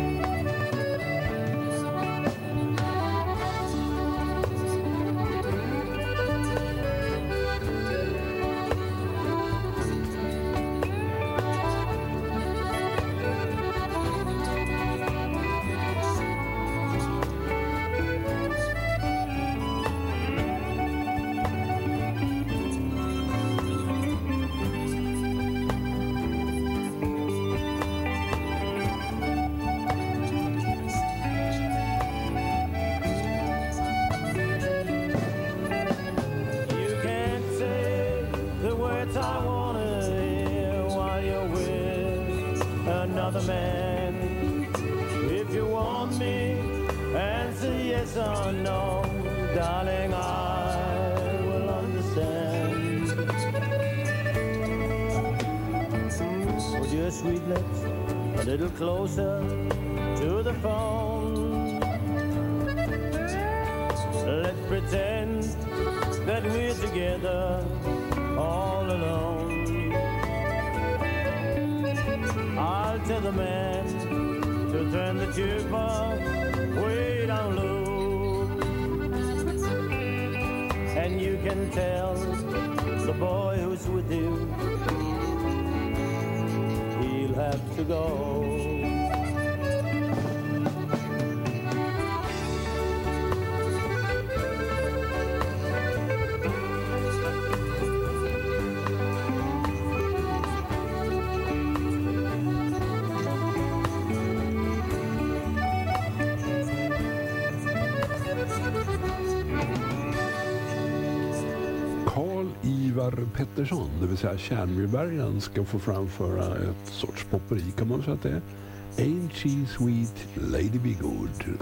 Pettersson, det vill säga Tjärnmyrbergaren, ska få framföra ett sorts popperi kan man säga att det är. Ain't she sweet, lady be good.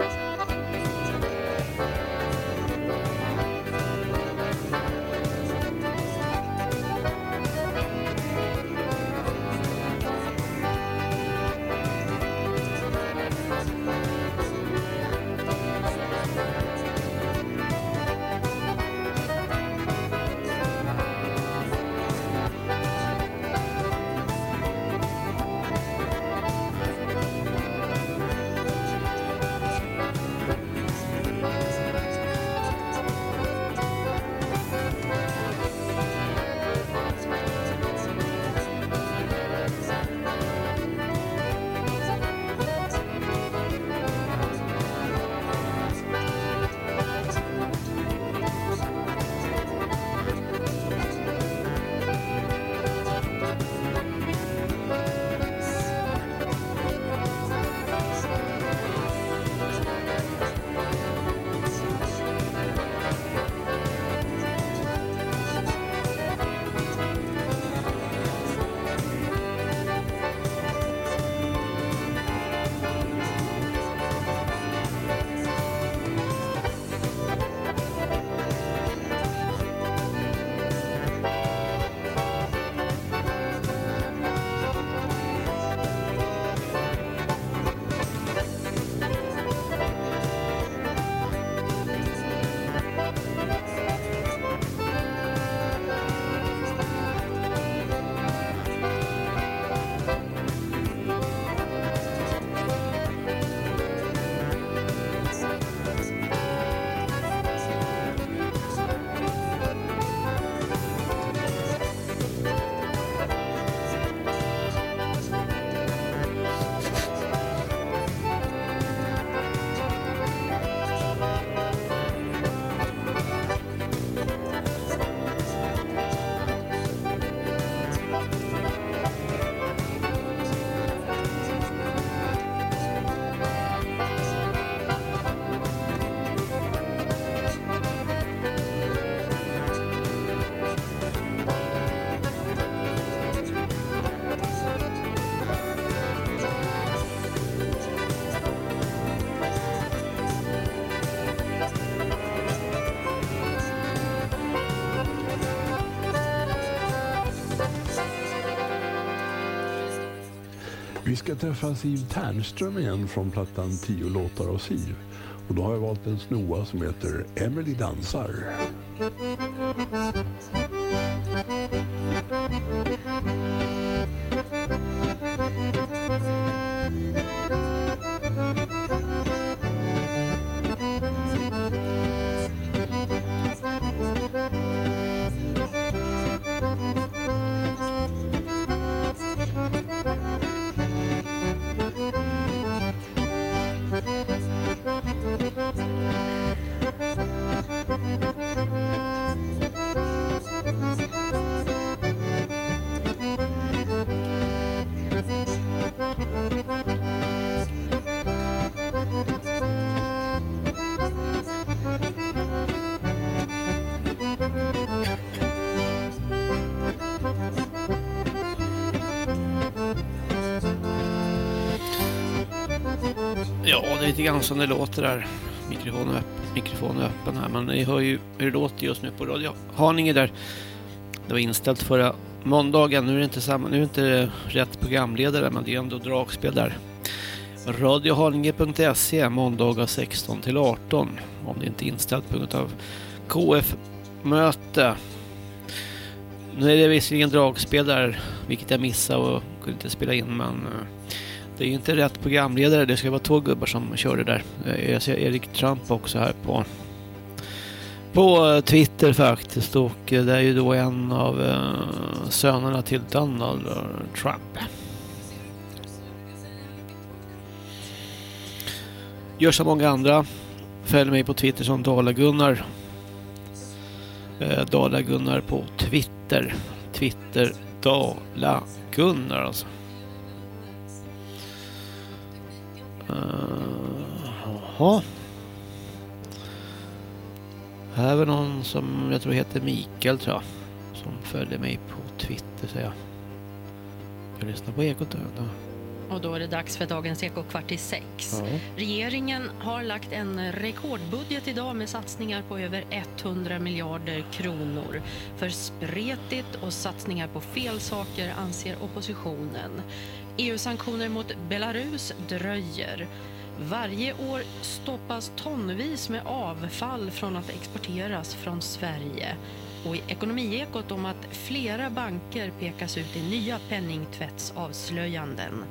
Vi ska träffa Siv Ternström igen från plattan 10 låtar av Siv. Och då har jag valt en snoa som heter Emily dansar. Lite grann som det låter där. Mikrofonen är, öpp- mikrofonen är öppen här, men ni hör ju hur det låter just nu på Radio Haninge där. Det var inställt förra måndagen. Nu är det inte, samma, nu är det inte rätt programledare, men det är ändå dragspel där. Radiohaninge.se måndagar 16 till 18 om det inte är inställt på grund av KF-möte. Nu är det visserligen dragspel där, vilket jag missade och kunde inte spela in, men eh, det är ju inte rätt programledare. Det ska vara två gubbar som kör det där. Eh, jag ser Erik Trump också här på på eh, Twitter faktiskt och eh, det är ju då en av sönerna till Donald Trump. Gör som många andra. Följ mig på Twitter som Dala-Gunnar. Dala-Gunnar på Twitter. Twitter Dala-Gunnar alltså. Uh, Jaha. Här är väl någon som jag tror heter Mikael tror jag. Som följer mig på Twitter säger jag. Jag lyssnar på Ekot då. Och då är det dags för dagens Eko kvart i sex. Ja. Regeringen har lagt en rekordbudget idag med satsningar på över 100 miljarder kronor. För spretigt och satsningar på fel saker anser oppositionen. EU-sanktioner mot Belarus dröjer. Varje år stoppas tonvis med avfall från att exporteras från Sverige. Och i Ekonomiekot om att flera banker pekas ut i nya penningtvättsavslöjanden.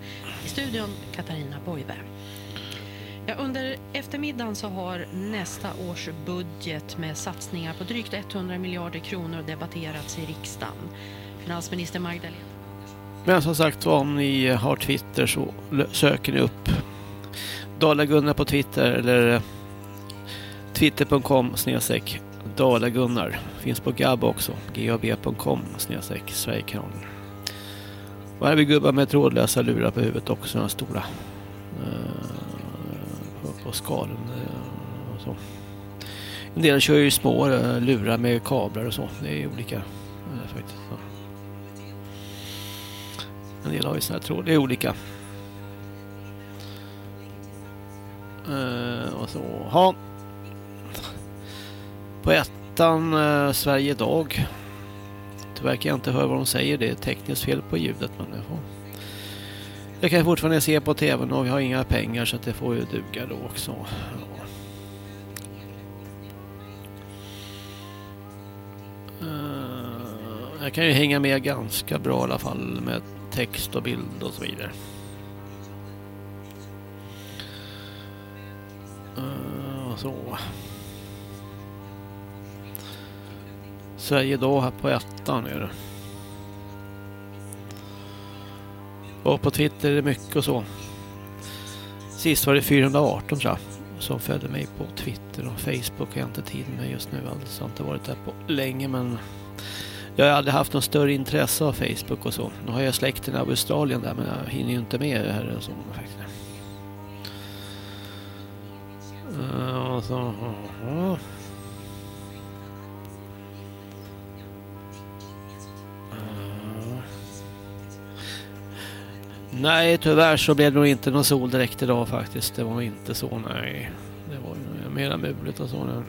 I studion Katarina Boive. Ja, under eftermiddagen så har nästa års budget med satsningar på drygt 100 miljarder kronor debatterats i riksdagen. Finansminister Magdalena men som sagt var, om ni har Twitter så söker ni upp Dalagunnar på Twitter eller twitter.com snedstreck Dalagunnar. Finns på Gab också. gab.com snedstreck Sverigekanalen. Och här har vi gubbar med trådlösa lurar på huvudet också. Den stora. Eh, på, på skalen eh, och så. En del kör ju små eh, lurar med kablar och så. Det är olika En del har ju såna här tråd. Det är olika. Uh, och så. Ha. På ettan uh, Sverige idag. Tyvärr kan jag inte höra vad de säger. Det är tekniskt fel på ljudet. Men det får... Jag kan fortfarande se på tvn och vi har inga pengar så att det får ju duga då också. Ja. Jag kan ju hänga med ganska bra i alla fall med text och bild och så vidare. Uh, så. Sverige idag här på ettan är det. Och på Twitter är det mycket och så. Sist var det 418 tror jag som följde mig på Twitter och Facebook har jag inte tid med just nu alls. Jag har inte varit där på länge men jag har aldrig haft något större intresse av Facebook och så. Nu har jag släkten i Australien där men jag hinner ju inte med det här eh, och så faktiskt. Och så, Nej, tyvärr så blev det nog inte någon sol direkt idag faktiskt. Det var inte så, nej. Det var ju mera mulet och så. nu.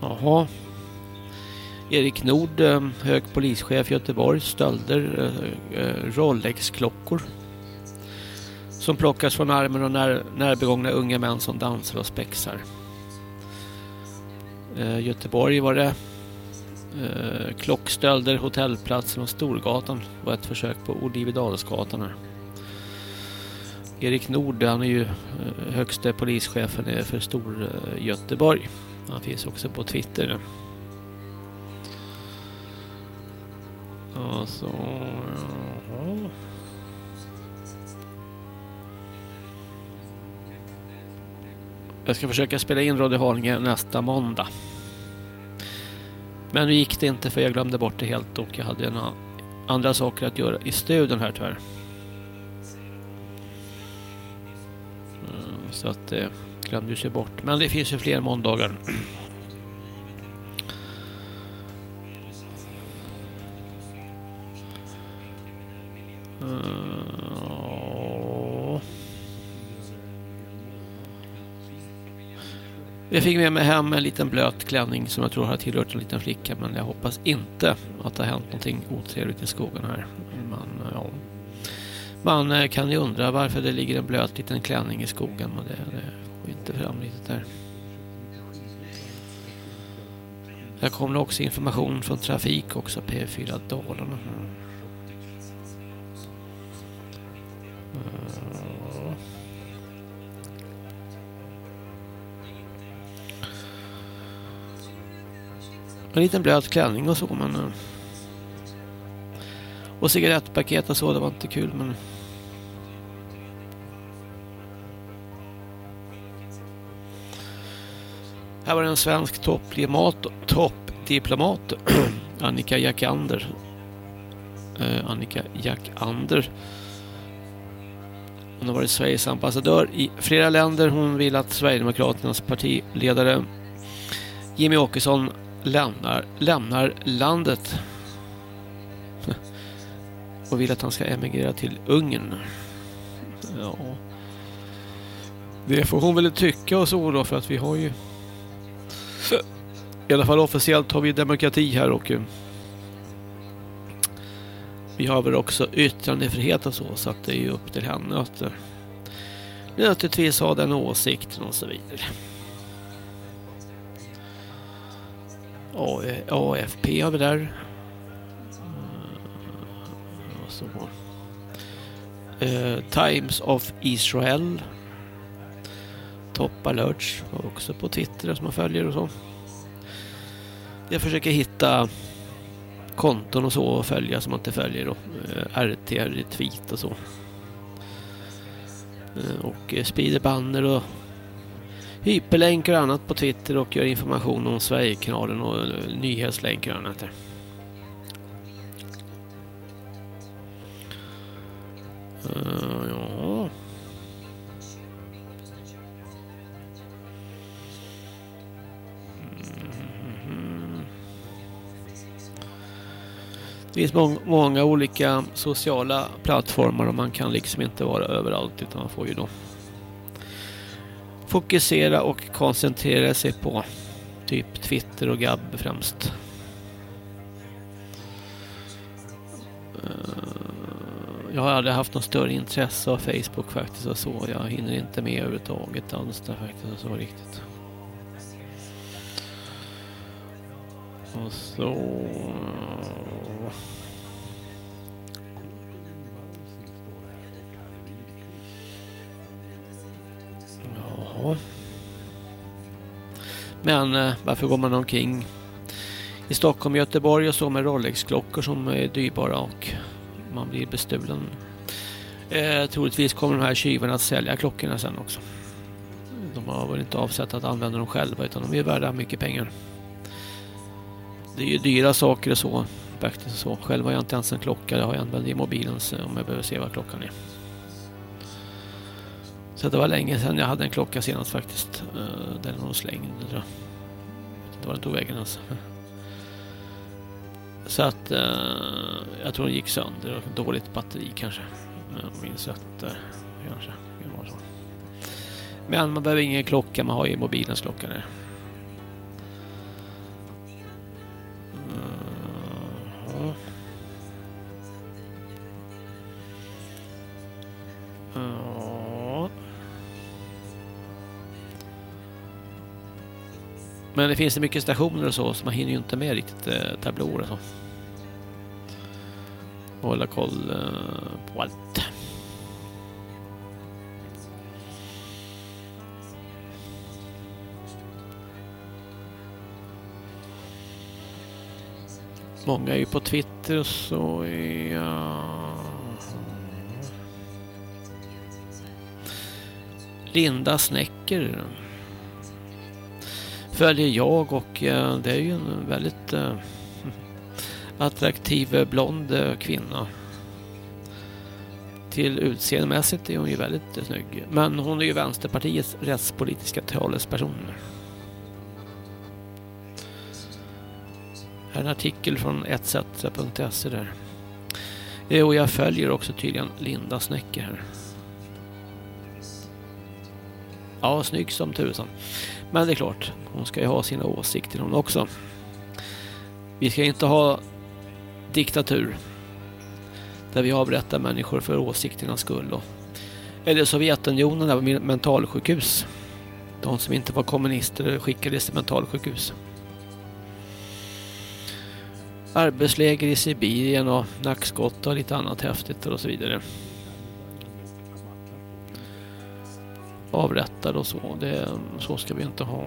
Jaha. Erik Nord, eh, hög polischef i Göteborg, stölder, eh, eh, Rolex-klockor. Som plockas från armen och när, närbegångna unga män som dansar och spexar. Göteborg var det klockstölder, hotellplatsen och Storgatan var ett försök på Olivedalsgatan här. Erik Nord, han är ju högste polischefen för Storgöteborg. Göteborg. Han finns också på Twitter. Och så... Jaha. Jag ska försöka spela in Radio Haninge nästa måndag. Men nu gick det inte för jag glömde bort det helt och jag hade en andra saker att göra i studion här tyvärr. Mm, Så att det glömde sig bort. Men det finns ju fler måndagar. Eh, jag fick med mig hem en liten blöt klänning som jag tror har tillhört en liten flicka men jag hoppas inte att det har hänt någonting otrevligt i skogen här. Man, eh, ja. Man eh, kan ju undra varför det ligger en blöt liten klänning i skogen men det, det inte fram riktigt där. Här kommer också information från trafik också, P4 Dalarna. En liten blöt klänning och så men... Eh, och cigarettpaket och så, det var inte kul men... Här var det en svensk toppdiplomat, toppdiplomat <clears throat> Annika Jackander. Eh, Annika Jackander. Hon har varit Sveriges ambassadör i flera länder. Hon vill att Sverigedemokraternas partiledare Jimmy Åkesson lämnar, lämnar landet. <laughs> Och vill att han ska emigrera till Ungern. Ja. Det får hon väl tycka och så då för att vi har ju i alla fall officiellt har vi demokrati här och eh, vi har väl också yttrandefrihet och så så att det är ju upp till henne att eh, nödvändigtvis ha den åsikten och så vidare. AFP har vi där. Mm, så. Eh, Times of Israel. Top Alerts och också på Twitter som man följer och så. Jag försöker hitta konton och så och följa som man inte följer då. Eh, RT, retweet och så. Eh, och eh, sprider banner och hyperlänkar och annat på Twitter och gör information om Sverigekanalen och nyhetslänkar och annat där. Uh, ja. Det finns mång- många olika sociala plattformar och man kan liksom inte vara överallt utan man får ju då fokusera och koncentrera sig på typ Twitter och Gab främst. Eh, jag har aldrig haft något större intresse av Facebook faktiskt och så. Jag hinner inte med överhuvudtaget alls där faktiskt och så riktigt. Och så... Eh, Ja. Men eh, varför går man omkring i Stockholm och Göteborg och så med Rolex-klockor som är dyrbara och man blir bestulen. Eh, troligtvis kommer de här tjuvarna att sälja klockorna sen också. De har väl inte avsett att använda dem själva utan de är värda mycket pengar. Det är ju dyra saker och så. Faktiskt så. Själv har jag inte ens en klocka. Jag har en väl i mobilen om jag behöver se vad klockan är. Så det var länge sedan jag hade en klocka senast faktiskt. Eh, den var nog slängd tror jag. Jag vet inte var den tog vägen alltså. <laughs> Så att eh, jag tror den gick sönder. Dåligt batteri kanske. Jag minns rätt där. Kanske. Kan Men man behöver ingen klocka. Man har ju mobilens klocka där. Eh, ja. Ja. Men det finns så mycket stationer och så, så man hinner ju inte med riktigt eh, tablåer och så. Och hålla koll eh, på allt. Många är ju på Twitter och så. Ja. Linda Snäcker följer jag och eh, det är ju en väldigt eh, attraktiv eh, blond eh, kvinna. Till utseendemässigt är hon ju väldigt eh, snygg. Men hon är ju Vänsterpartiets rättspolitiska talesperson. Här är en artikel från etc.se där. Och jag följer också tydligen Linda Snäcke här. Ja, snygg som tusan. Men det är klart, hon ska ju ha sina åsikter hon också. Vi ska inte ha diktatur. Där vi avrättar människor för åsikternas skull. Och, eller Sovjetunionen där mentalsjukhus. De som inte var kommunister skickades till mentalsjukhus. Arbetsläger i Sibirien och nackskott och lite annat häftigt och så vidare. Avrättade och så. Det, så ska vi inte ha.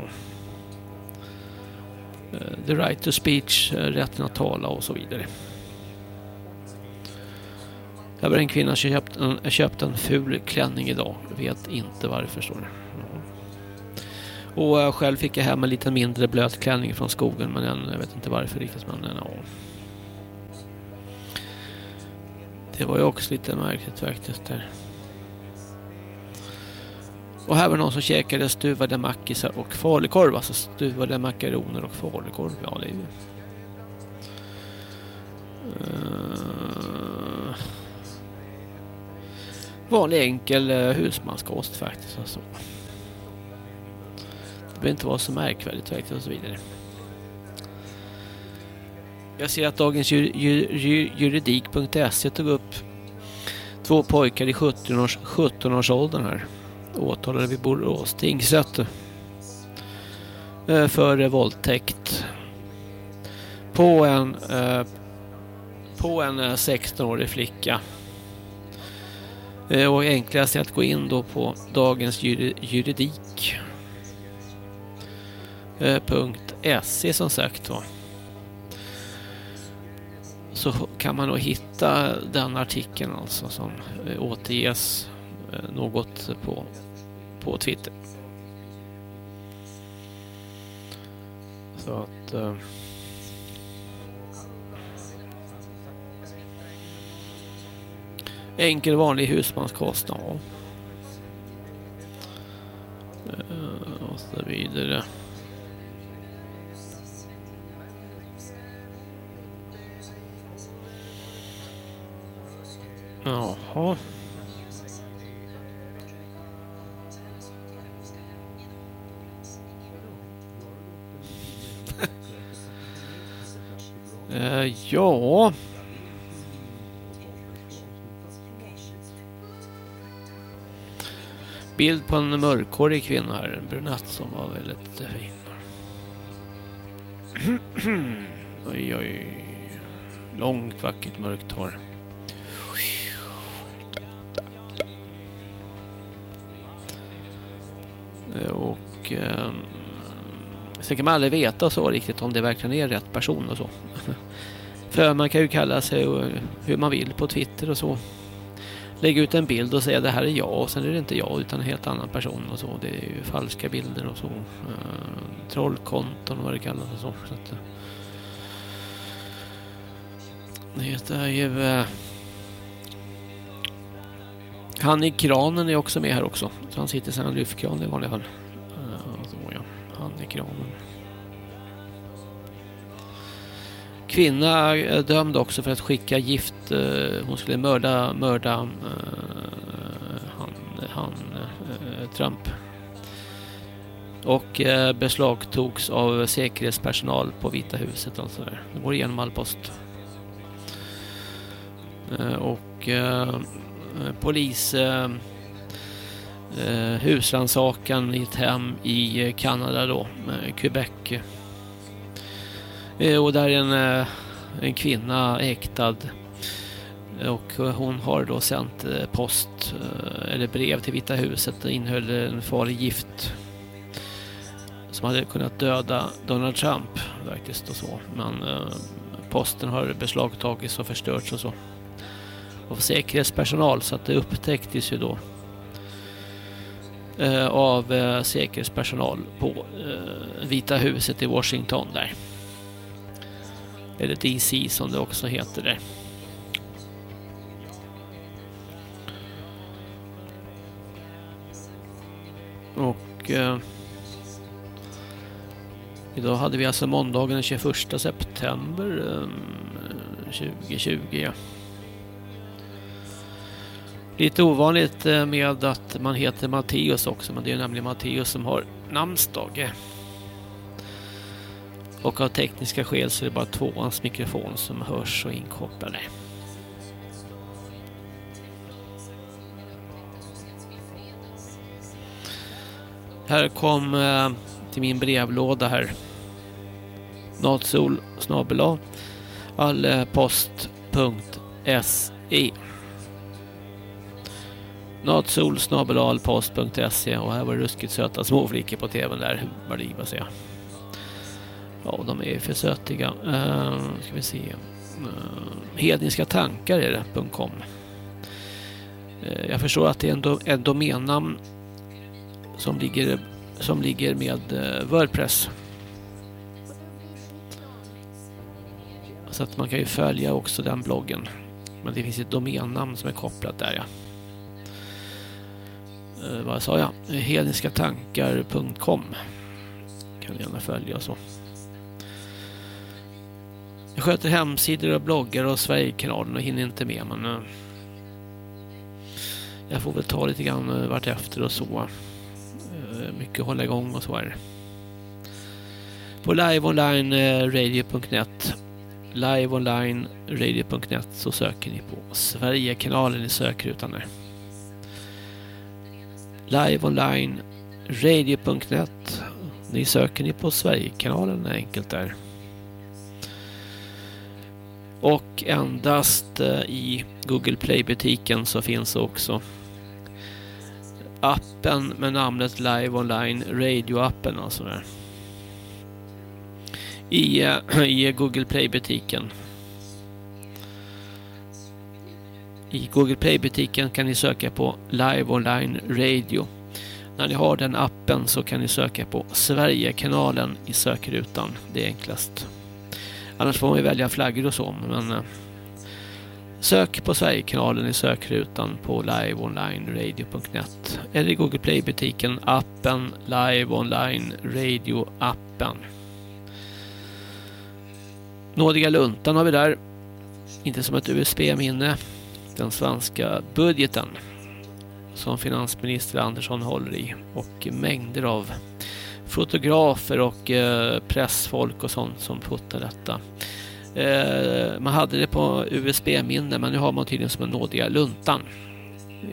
Eh, the right to speech, eh, rätten att tala och så vidare. Här var en kvinna som köpt en, eh, köpt en ful klänning idag. Vet inte varför står det. Och själv fick jag hem en liten mindre blöt klänning från skogen men jag vet inte varför riktigt men ja. Det var ju också lite märkligt faktiskt där. Och här var någon som käkade stuvade mackisar och falukorv. Alltså stuvade makaroner och falukorv. Ja, det är ju... Uh... Vanlig enkel uh, husmanskost faktiskt. Alltså. Det behöver inte vara så märkvärdigt faktiskt och så vidare. Jag ser att dagens juridik.se tog upp två pojkar i 17-årsåldern 17 här åtalade vid Borås tingsrätt eh, för våldtäkt på en eh, på en eh, 16-årig flicka. Och enklast är att gå in då på dagens juridik .se som sagt var. Så kan man nog hitta den artikeln alltså som återges något på, på Twitter. Så att... Eh, enkel vanlig husmanskost, ja. Eh, och så vidare. Jaha. Eh, ja. Bild på en mörkhårig kvinna här, en brunett som var väldigt eh, fin. <clears throat> oj, oj. Långt, vackert, mörkt hår. Eh, och... Um, Sen kan man aldrig veta så riktigt om det verkligen är rätt person och så. <laughs> För man kan ju kalla sig eh, hur man vill på Twitter och så. Lägga ut en bild och säga det här är jag och sen är det inte jag utan en helt annan person och så. Det är ju falska bilder och så. Uh, trollkonton och vad det kallas och så. så att, eh, det är ju... Uh, han i kranen är också med här också. Så han sitter i sin lyftkran i vanliga fall. Han i kranen. kvinna dömd också för att skicka gift. Eh, hon skulle mörda, mörda eh, han, han eh, Trump. Och beslagtogs av säkerhetspersonal på Vita huset. Alltså där. Det går igenom all post. Och polis eh, husrannsakan i ett hem i eh, Kanada då, Quebec. Eh, och där är en, eh, en kvinna häktad och hon har då sänt eh, post eh, eller brev till Vita huset och innehöll en farlig gift som hade kunnat döda Donald Trump faktiskt och så. Men eh, posten har beslagtagits och förstörts och så. Och säkerhetspersonal så att det upptäcktes ju då Eh, av eh, säkerhetspersonal på eh, Vita huset i Washington där. Eller DC som det också heter där. Och eh, idag hade vi alltså måndagen den 21 september eh, 2020. Ja. Lite ovanligt eh, med att man heter Matteus också, men det är nämligen Matteus som har namnsdag. Och av tekniska skäl så är det bara tvåans mikrofon som hörs och inkopplade. Här kom eh, till min brevlåda här. Natsol snabel-a allpost.se Natsol och här var det ruskigt söta småflickor på tvn där. Marie, Vad säger jag? Ja, de är för sötiga. Uh, ska vi se. Uh, hedniska tankar är det. .com. Uh, jag förstår att det är en, do en domännamn som ligger, som ligger med uh, Wordpress. Så att man kan ju följa också den bloggen. Men det finns ett domännamn som är kopplat där ja eh, vad sa jag? hedniskatankar.com Kan ni gärna följa och så. Jag sköter hemsidor och bloggar och Sverigekanalen och hinner inte med men eh, jag får väl ta lite grann eh, vart efter och så. Eh, mycket hålla igång och så är det. På liveonlineradio.net eh, liveonlineradio.net så söker ni på Sverigekanalen i sökrutan där liveonlineradio.net Ni söker ni på Sverigekanalen enkelt där. Och endast eh, i Google Play-butiken så finns också appen med namnet Live Online Radio-appen alltså där. I, eh, <clears throat> i Google Play-butiken. I Google Play-butiken kan ni söka på Live Online Radio. När ni har den appen så kan ni söka på Sverigekanalen i sökrutan. Det är enklast. Annars får man ju välja flaggor och så. Men eh, sök på Sverigekanalen i sökrutan på liveonlineradio.net eller i Google Play-butiken appen Live Online Radio-appen. Nådiga luntan har vi där. Inte som ett USB-minne. Den svenska budgeten som finansminister Andersson håller i och mängder av fotografer och eh, pressfolk och sånt som fotar detta. Eh, man hade det på USB-minne men nu har man tydligen som en nådiga luntan.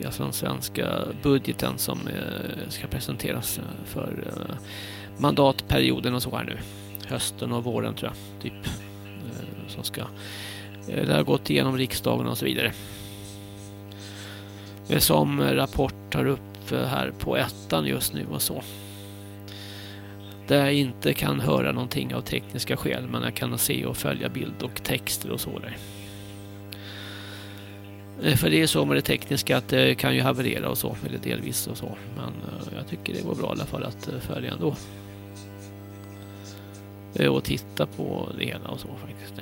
Alltså den svenska budgeten som eh, ska presenteras för mandatperioden och så här nu. Hösten och våren tror jag. Typ. Som ska det har gått igenom riksdagen och så vidare. Eh, som rapport tar upp här på ettan just nu och så där jag inte kan höra någonting av tekniska skäl men jag kan se och följa bild och texter och så där. Eh, för det är så med det tekniska att det kan ju haverera och så, eller delvis och så. Men eh, jag tycker det går bra i alla fall att följa ändå. Och titta på det hela och så faktiskt.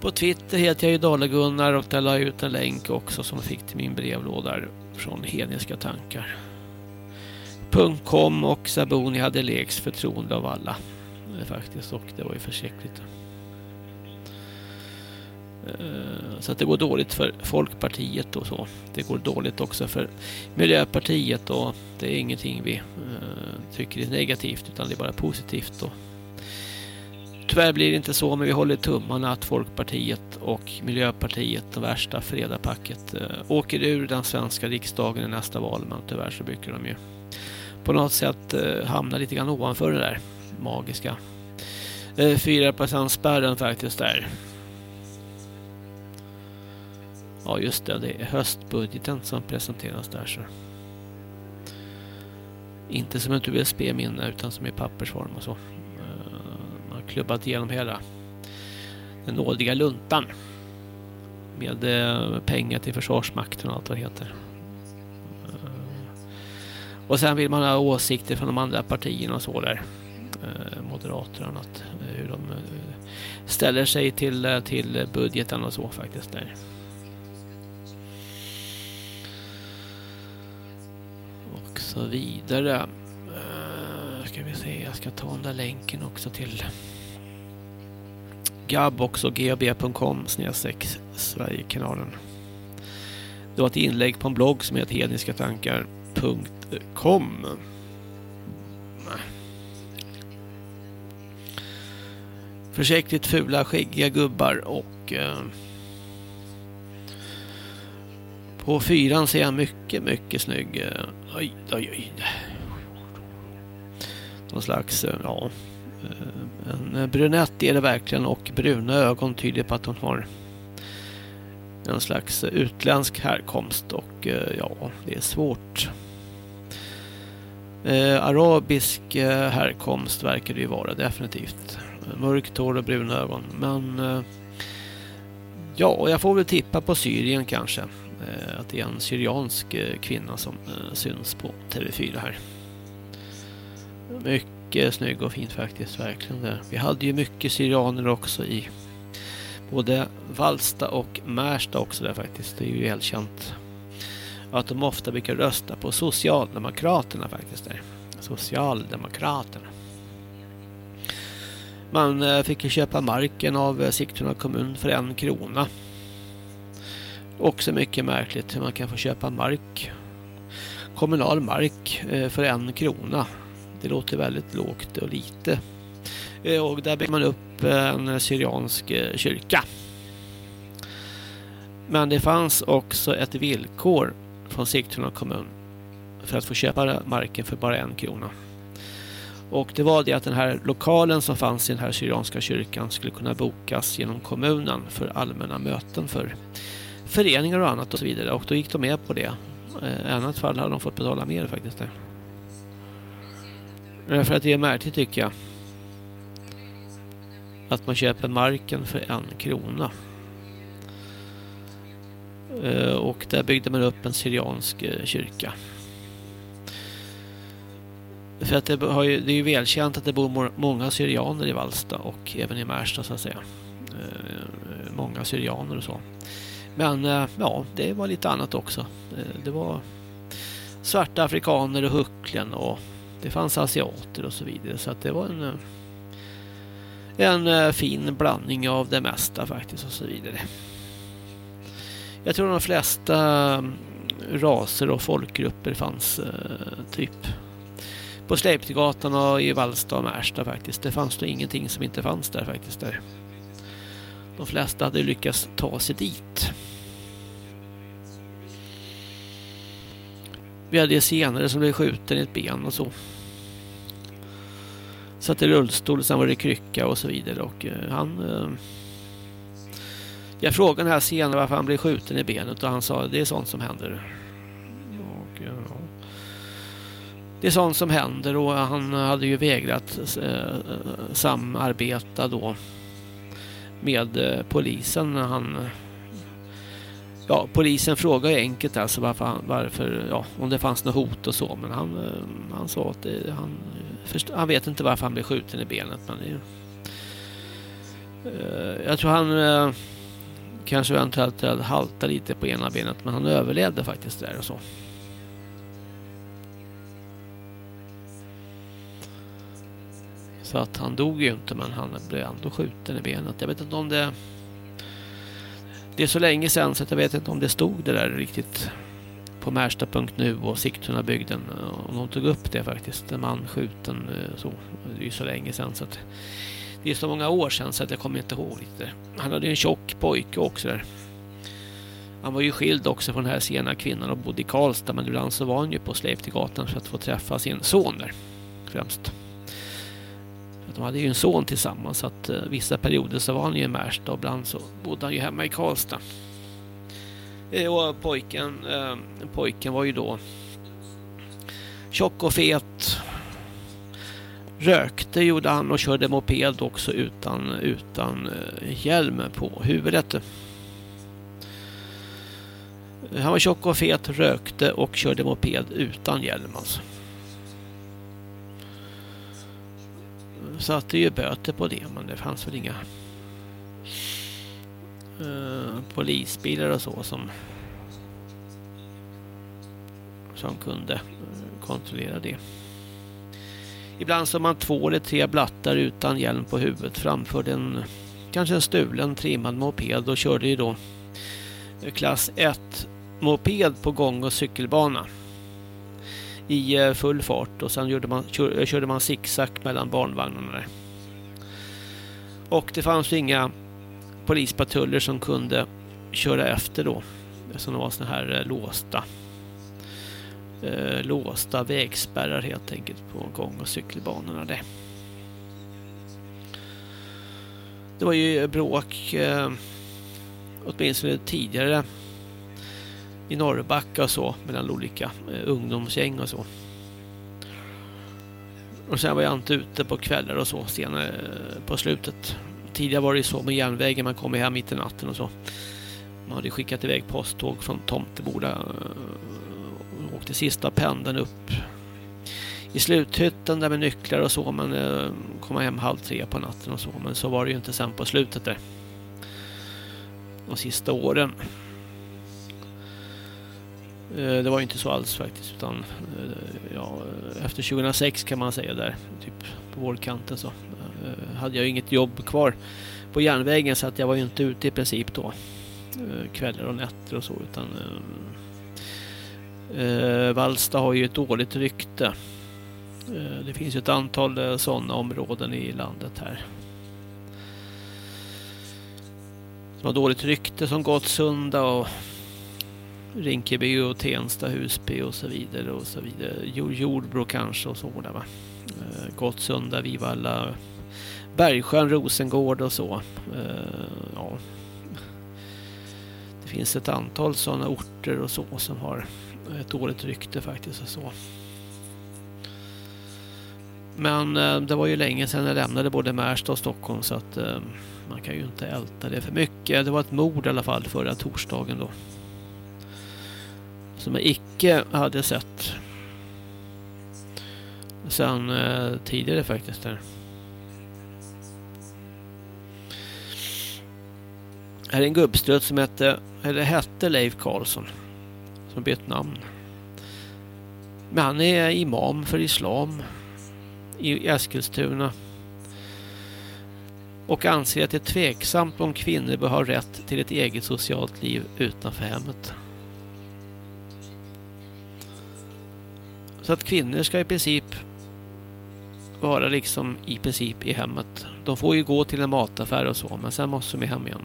På Twitter heter jag ju Dalagunnar och där la jag ut en länk också som jag fick till min brevlåda från Hedniska tankar. .com och Sabuni hade lägst förtroende av alla eh, faktiskt och det var ju förskräckligt. Eh, så att det går dåligt för Folkpartiet och så. Det går dåligt också för Miljöpartiet och det är ingenting vi eh, tycker är negativt utan det är bara positivt och Tyvärr blir det inte så, men vi håller tummarna att Folkpartiet och Miljöpartiet, det värsta fredapacket, eh, åker ur den svenska riksdagen i nästa val. Men tyvärr så brukar de ju på något sätt eh, hamna lite grann ovanför det där magiska eh, 4% spärren faktiskt där. Ja just det, det är höstbudgeten som presenteras där så. Inte som ett USB-minne utan som i pappersform och så. Klubbat igenom hela den nådiga luntan. Med eh, pengar till Försvarsmakten och allt vad det heter. Eh, och sen vill man ha åsikter från de andra partierna och så där. Eh, moderaterna, och annat. Hur de ställer sig till, till budgeten och så faktiskt där. Och så vidare. Ska vi se, jag ska ta den där länken också till gab också, gab.com snedstreck Sverigekanalen. Det var ett inlägg på en blogg som heter hedniskatankar.com Försäkligt fula, skäggiga gubbar och eh, på fyran ser jag mycket, mycket snygg. eh, Oj, oj, oj. Någon slags, eh, ja. Eh, en brunett är det verkligen och bruna ögon tyder på att hon har en slags utländsk härkomst och eh, ja, det är svårt. Eh, arabisk eh, härkomst verkar det ju vara definitivt. Mörkt hår och bruna ögon. Men eh, ja, jag får väl tippa på Syrien kanske. Eh, att det är en syriansk eh, kvinna som eh, syns på TV4 här. Mycket mycket snygg och fin faktiskt, verkligen det. Vi hade ju mycket syrianer också i både Valsta och Märsta också där faktiskt. Det är ju välkänt att de ofta brukar rösta på Socialdemokraterna faktiskt där. Socialdemokraterna. Man eh, fick ju köpa marken av eh, Sigtuna kommun för en krona. Också mycket märkligt hur man kan få köpa mark. Kommunal mark eh, för en krona. Det låter väldigt lågt och lite. Eh, och där bygger man upp en syriansk eh, kyrka. Men det fanns också ett villkor från Sigtuna kommun för att få köpa marken för bara en krona. Och det var det att den här lokalen som fanns i den här syrianska kyrkan skulle kunna bokas genom kommunen för allmänna möten för föreningar och annat och så vidare. Och då gick de med på det. Eh, I annat fall hade de fått betala mer faktiskt. Där. Därför att det är märkligt tycker jag. Att man köper marken för en krona. Eh, och där byggde man upp en syriansk eh, kyrka. För att det, har ju, det är ju välkänt att det bor många syrianer i Valsta och även i Märsta så att säga. Eh, många syrianer och så. Men ja, det var lite annat också. Det var svarta afrikaner och hucklen och det fanns asiater och så vidare. Så att det var en, eh, en eh, fin blandning av det mesta faktiskt och så vidare. Jag tror de flesta eh, raser och folkgrupper fanns typ på Sleipnergatan och i Vallsta och Märsta faktiskt. Det fanns nog ingenting som inte fanns där faktiskt. Där. De flesta hade lyckats ta sig dit. Vi hade senare som blev skjuten i ett ben och så. Satt i rullstol, sen var det krycka och så vidare. Och eh, han... Eh, jag frågade den här senare varför han blev skjuten i benet och han sa det är sånt som händer. Och, ja. Det är sånt som händer och han hade ju vägrat eh, samarbeta då med eh, polisen när han ja, polisen frågade enkelt alltså varför, han, varför ja, om det fanns något hot och så men han, eh, han sa att det, han, han vet inte varför han blev skjuten i benet men det, är ju- eh, jag tror han eh, kanske eventuellt eh, haltade lite på ena benet men han överlevde faktiskt där och så. Så att han dog ju inte men han blev ändå skjuten i benet. Jag vet inte om det... Det är så länge sedan så jag vet inte om det stod det där riktigt på Märsta.nu och Sigtuna bygden. Och de tog upp det faktiskt. En man skjuten eh, så. Det är ju så länge sedan så att Det är så många år sedan så att jag kommer inte ihåg lite. Han hade ju en tjock pojke också där. Han var ju skild också från den här sena kvinnan och bodde i Karlstad men ibland så var han ju på Sleiptegatan för att få träffa sin son där främst. För de hade ju en son tillsammans så att eh, vissa perioder så var han ju i Märsta och ibland så bodde han ju hemma i Karlstad. Eh, och pojken, eh, pojken var ju då tjock och fet. Rökte gjorde han och körde moped också utan, utan eh, hjälm på huvudet. Han var tjock och fet, rökte och körde moped utan hjälm alltså. Satte ju böter på det men det fanns väl inga eh, polisbilar och så som som kunde eh, kontrollera det. Ibland så man två eller tre blattar utan hjälm på huvudet framförde en kanske en stulen trimmad moped och körde ju då eh, klass 1 moped på gång- och cykelbana i eh, full fart och sen gjorde man, kör, körde man zigzag mellan barnvagnarna. Och det fanns ju inga polispatruller som kunde köra efter då. Som var såna här eh, låsta eh, låsta vägspärrar helt enkelt på gång- och cykelbanorna det. Det var ju bråk eh, åtminstone tidigare i Norrbacka och så mellan olika eh, ungdomsgäng och så. Och sen var jag inte ute på kvällar och så senare eh, på slutet. Tidigare var det så med järnvägen, man kom hem mitt i natten och så. Man hade skickat iväg posttåg från Tomteboda eh, och åkte sista pendeln upp i sluthytten där med nycklar och så men eh, kom hem halv tre på natten och så men så var det ju inte sen på slutet där. De sista åren. Eh, det var ju inte så alls faktiskt utan eh, ja, efter 2006 kan man säga där typ på vårkanten så eh, hade jag ju inget jobb kvar på järnvägen så att jag var ju inte ute i princip då kvällar och nätter och så utan eh, eh, Valsta har ju ett dåligt rykte. Eh, det finns ju ett antal eh, sådana områden i landet här. Som har dåligt rykte som Gottsunda och Rinkeby och Tensta, Husby och så vidare och så vidare. Jordbro kanske och så där va. Eh, Gottsunda, Vivalla, Bergsjön, Rosengård och så. Eh, ja. Det finns ett antal sådana orter och så som har ett dåligt rykte faktiskt och så. Men eh, det var ju länge sedan jag lämnade både Märsta och Stockholm så att man kan ju inte älta det för mycket. Det var ett mord i alla fall förra torsdagen då som jag icke hade sett sen eh, tidigare faktiskt där. Här är en gubbstrutt som hette, eller hette Leif Karlsson som bytt namn. Men han är imam för islam i Eskilstuna och anser att det är tveksamt om kvinnor bör ha rätt till ett eget socialt liv utanför hemmet. Så att kvinnor ska i princip vara liksom i princip i hemmet. De får ju gå till en mataffär och så, men sen måste de hem igen.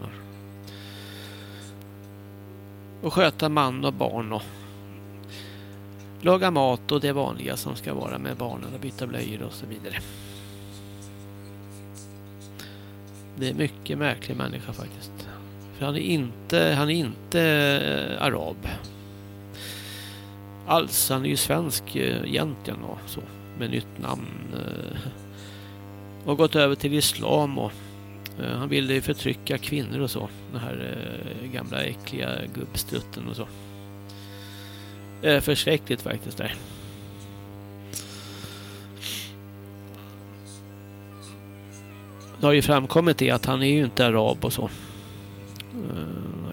Och sköta man och barn och laga mat och det vanliga som ska vara med barnen och byta blöjor och så vidare. Det är mycket märklig människa faktiskt. För han är inte, han är inte arab alls. Han är ju svensk eh, egentligen och så. Med nytt namn. Eh, och gått över till islam och eh, han ville ju förtrycka kvinnor och så. Den här gamla äckliga gubbstrutten och så. Förskräckligt faktiskt där. Det har ju framkommit det att han är ju inte arab och så.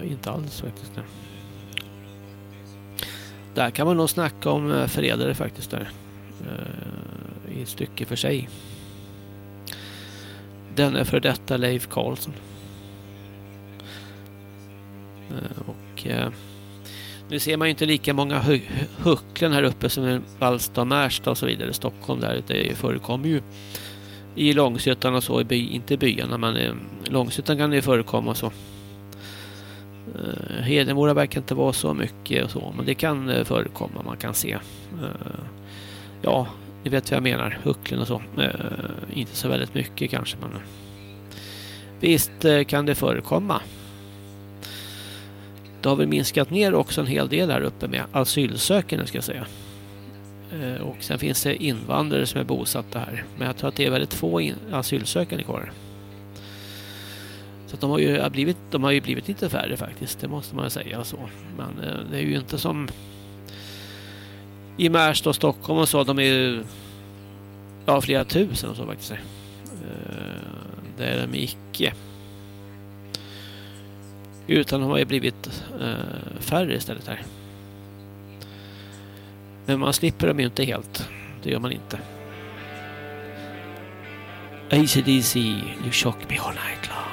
Inte alls faktiskt. Nej. Där kan man nog snacka om eh, förrädare faktiskt där. Eh, I ett stycke för sig. Den är för detta Leif Karlsson. Eh, och nu ser man ju inte lika många hucklen här uppe som i Vallsta, Märsta och så vidare. Stockholm där. Det förekommer ju i Långshyttan och så, i by, inte byarna men i Långshyttan kan det ju förekomma och så. Eh, Hedemora verkar inte vara så mycket och så, men det kan eh, förekomma, man kan se. Eh, ja, ni vet vad jag menar, Hucklen och så. Inte så väldigt mycket kanske, men visst kan det förekomma. Det har väl minskat ner också en hel del här uppe med asylsökande ska jag säga. Och sen finns det invandrare som är bosatta här. Men jag tror att det är väldigt få asylsökande kvar. Så de har ju blivit, de har ju blivit lite färre faktiskt, det måste man säga så. Men eh, det är ju inte som i Märsta och Stockholm och så, de är ju ja, flera tusen och så faktiskt. Eh, det är de icke. Utan de har ju blivit eh, färre istället här. Men man slipper dem ju inte helt. Det gör man inte. ACDC, You Shock Me All Night Long.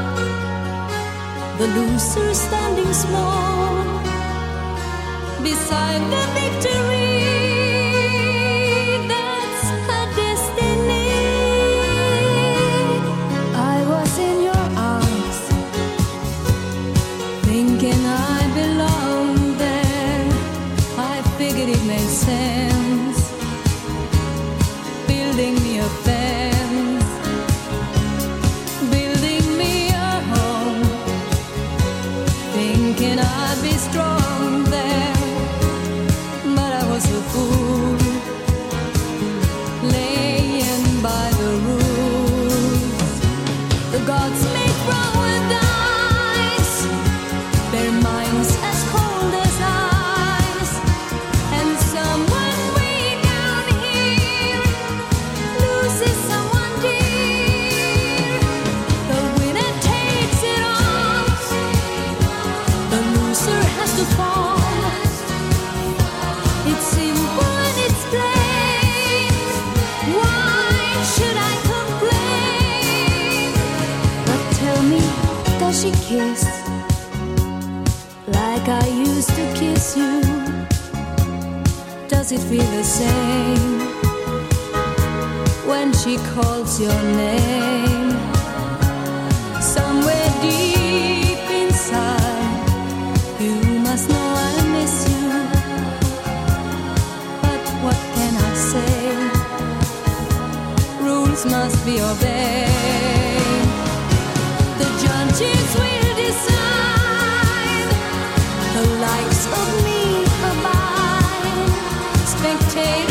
the loser standing small beside the victory. It feel the same when she calls your name? Somewhere deep inside, you must know I miss you. But what can I say? Rules must be obeyed. The judges will decide the likes of me spectator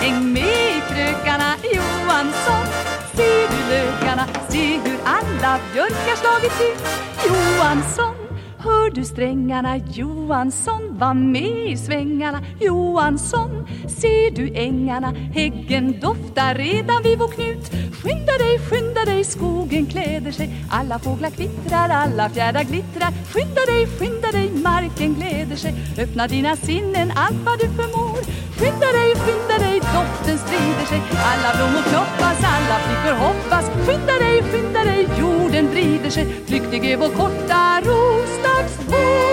häng med i Krökarna Johansson. Ser du lökarna, se hur alla björkar slagit ut. Johansson, hör du strängarna Johansson, var med i svängarna Johansson. Ser du ängarna, häggen doftar redan vid vår knut. Skynda dig, skynda dig, skogen kläder sig. Alla fåglar kvittrar, alla fjärdar glittrar. Skynda dig, skynda dig, marken gläder sig. Öppna dina sinnen, allt vad du förmår. Skynda dig, skynda dig, doften sprider sig. Alla blommor knoppas, alla flickor hoppas. Skynda dig, skynda dig, jorden vrider sig. Flyktig är vår korta roslagsvår.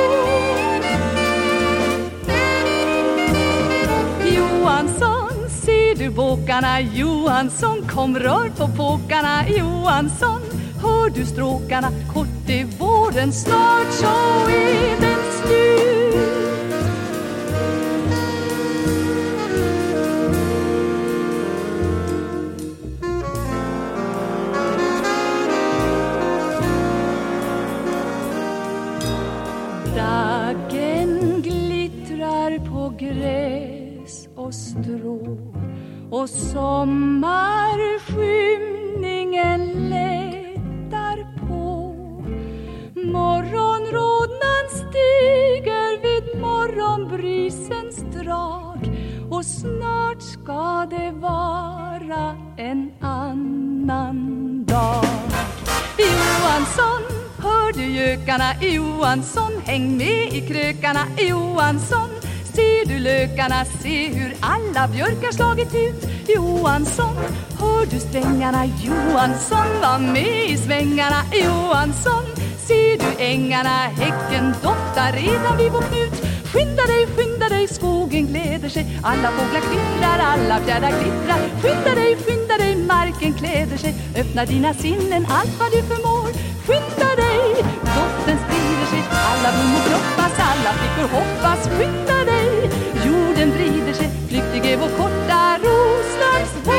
Johansson, ser du båkarna Johansson, kom rör på påkarna Johansson. Hör du stråkarna, kort är våren, snart så är det och sommarskymningen lättar på. Morgonrodnan stiger vid morgonbrisens drag och snart ska det vara en annan dag. Johansson, hör du gökarna Johansson, häng med i krökarna Johansson. Ser du lökarna, se hur alla björkar slagit ut. Johansson, hör du strängarna Johansson, var med i svängarna Johansson. Ser du ängarna, häcken doftar redan vid vår knut. Skynda dig, skynda dig, skogen gläder sig. Alla fåglar kvittrar, alla fjärdar glittrar. Skynda dig, skynda dig, marken kläder sig. Öppna dina sinnen, allt vad du förmår. Skynda dig, doften sprider sig. Alla blommor knoppas, alla flickor hoppas. Skynda dig, den vrider sig. Flyktig är vår korta roslagsvår.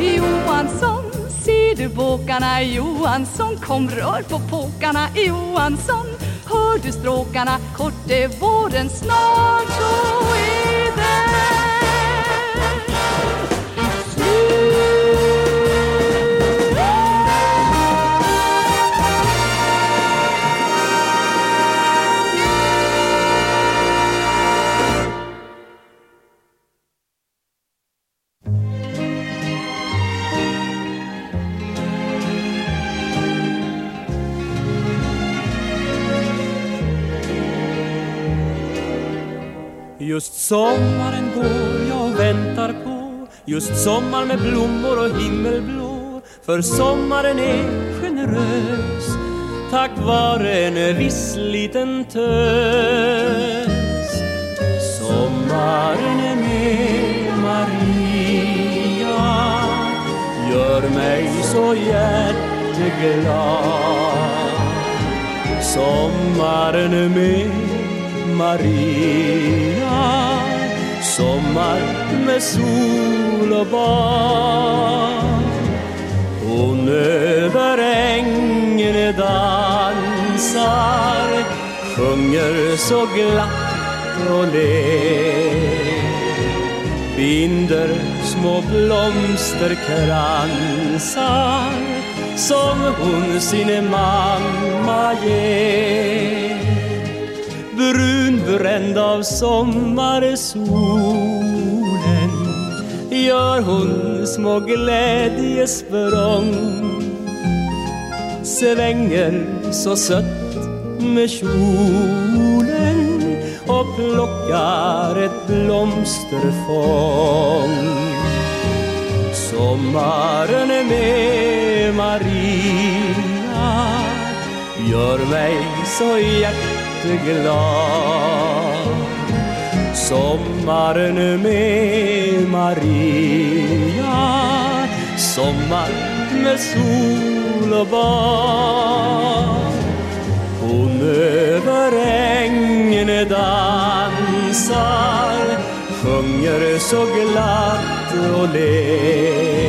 Johansson, ser du båkarna Johansson, kom rör på påkarna Johansson. Hör du stråkarna, kort är våren, snart så är Just sommaren går jag och väntar på Just sommar med blommor och himmelblå. För sommaren är generös Tack vare en viss liten tös. Sommaren är med Maria Gör mig så hjärteglad. Sommaren är med Maria Sommar med sol och bad Hon över ängen dansar Sjunger så glatt och ler. Binder små blomsterkransar Som hon sin mamma ger brunbränd av sommarsolen gör hon små glädjesprång svänger så sött med kjolen och plockar ett blomsterfång. Sommaren med Maria gör mig så hjärtlig jätteglad Sommaren med Maria. Sommar med sol och bad Hon över ängen dansar Sjunger så glatt och ler.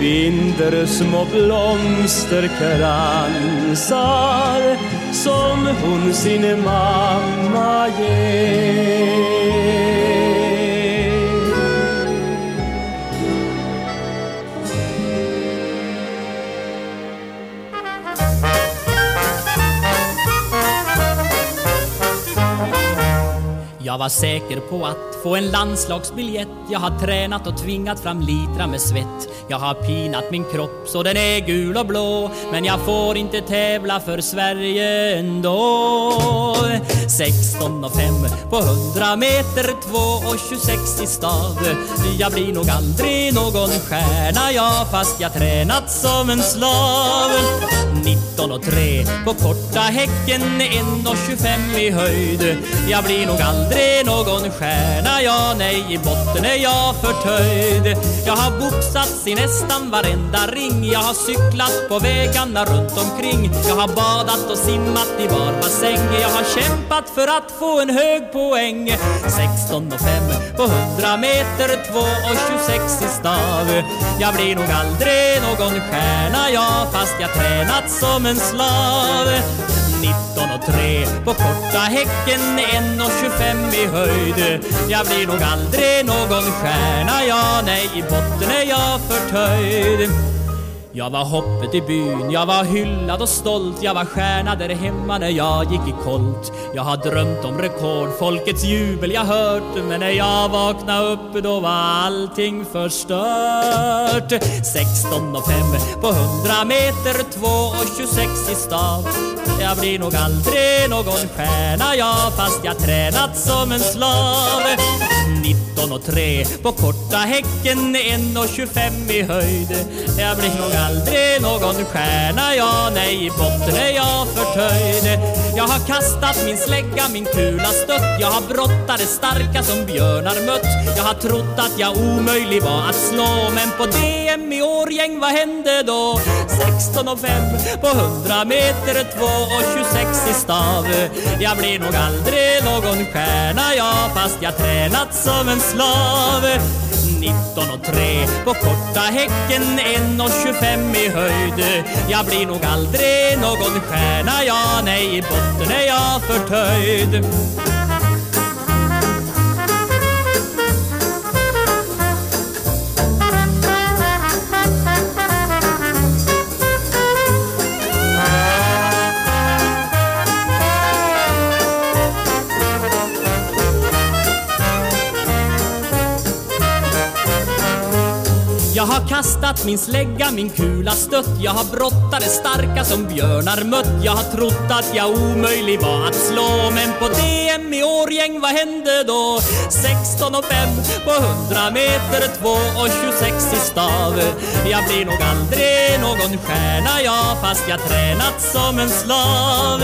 Binder små blomsterkransar som hon sin mamma ger. Jag var säker på att få en landslagsbiljett. Jag har tränat och tvingat fram litra med svett. Jag har pinat min kropp så den är gul och blå. Men jag får inte tävla för Sverige ändå. 16 och 5 på 100 meter 2 och 26 i stav Jag blir nog aldrig någon stjärna jag fast jag tränat som en slav. 19 och 3 på korta häcken 1 och 25 i höjd. Jag blir nog aldrig någon stjärna, ja nej i botten är jag förtöjd. Jag har boxats i nästan varenda ring. Jag har cyklat på vägarna runt omkring. Jag har badat och simmat i var bassäng. Jag har kämpat för att få en hög poäng. 16 och 5 på 100 meter 2 och 26 i stav. Jag blir nog aldrig någon stjärna, ja fast jag tränat som en slav. 19 och 3 på korta häcken 1,25 i höjd Jag blir nog aldrig någon stjärna, ja nej i botten är jag förtöjd jag var hoppet i byn, jag var hyllad och stolt Jag var stjärna där hemma när jag gick i kolt. Jag har drömt om rekord, folkets jubel jag hört Men när jag vaknade upp då var allting förstört. 16 och 5 på 100 meter 2 och 26 i stav. Jag blir nog aldrig någon stjärna jag fast jag tränat som en slav. 19 och 3 på korta häcken 1,25 i höjd. Jag blir nog aldrig någon stjärna, ja nej i botten är jag förtöjd. Jag har kastat min slägga, min kula stött. Jag har brottare starka som björnar mött. Jag har trott att jag omöjlig var att slå Men på DM i Årgäng, vad hände då? 16 och 5 på 100 meter 2 och 26 i stav. Jag blir nog aldrig någon stjärna, ja fast jag tränat som en slav 19 och 3 på korta häcken 1,25 i höjd. Jag blir nog aldrig någon stjärna, ja nej i botten är jag förtöjd. Jag har kastat min slägga, min kula stött. Jag har brottare starka som björnar mött. Jag har trott att jag omöjlig var att slå. Men på DM i Årgäng, vad hände då? 16 och 5 på 100 meter 2 och 26 i stav. Jag blir nog aldrig någon stjärna jag fast jag tränat som en slav.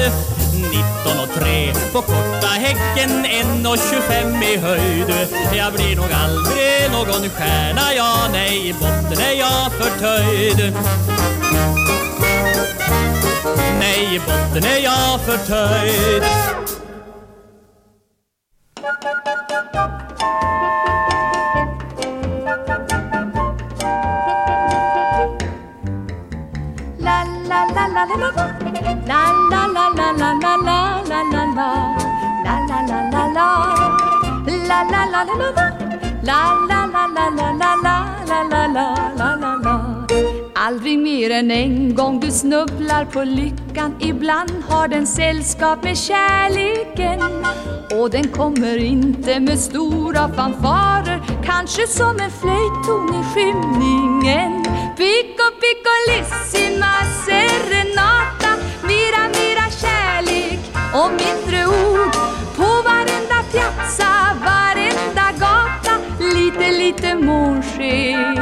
19 och 3 på korta häcken 1,25 i höjd Jag blir nog aldrig någon stjärna, ja nej i botten är jag förtöjd Nej i botten är jag förtöjd La la la la la la La la la la la la La la la la la la La la la la la la la la la la la la la Aldrig mer än en gång du snubblar på lyckan Ibland har den sällskap med kärleken Och den kommer inte med stora fanfarer Kanske som en flöjtton i skymningen Pico piccolissima serenata Mera mera kärlek och mindre ord Lite månsken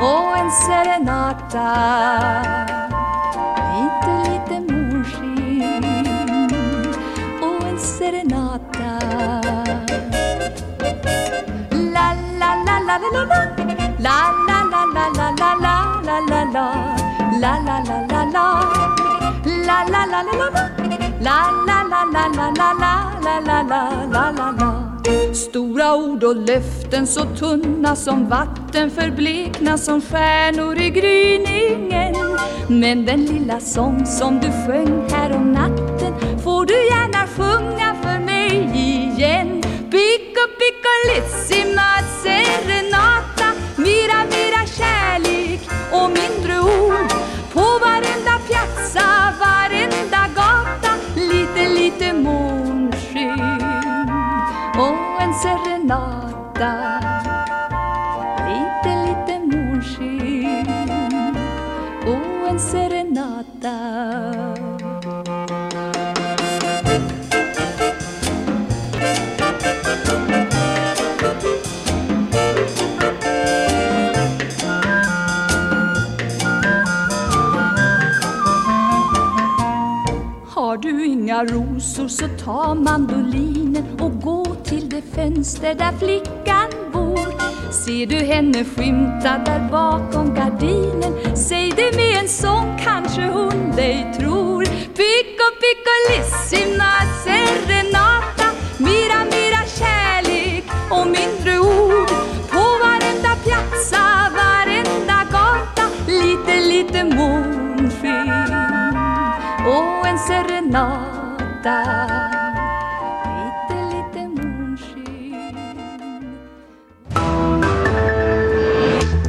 och en serenata serenata la la la La la la la la la la la la la La la la la la La la la la la la La la la la la la la la la la la la la Stora ord och löften så tunna som vatten förblekna som stjärnor i gryningen. Men den lilla sång som du sjöng här om natten får du gärna sjunga för mig igen. Picco piccolissima serenata Mera, mera kärlek och mindre ord På varenda piazza, serenata Lite, lite månsken och en serenata. Har du inga rosor så ta mandolinen och gå till det fönster där flickan bor. Ser du henne skymta där bakom gardinen, säg det med en sång kanske hon dig tror. Picco piccolissima serenata, mera mera kärlek och mindre ord. På varenda piazza, varenda gata, lite lite månsken och en serenata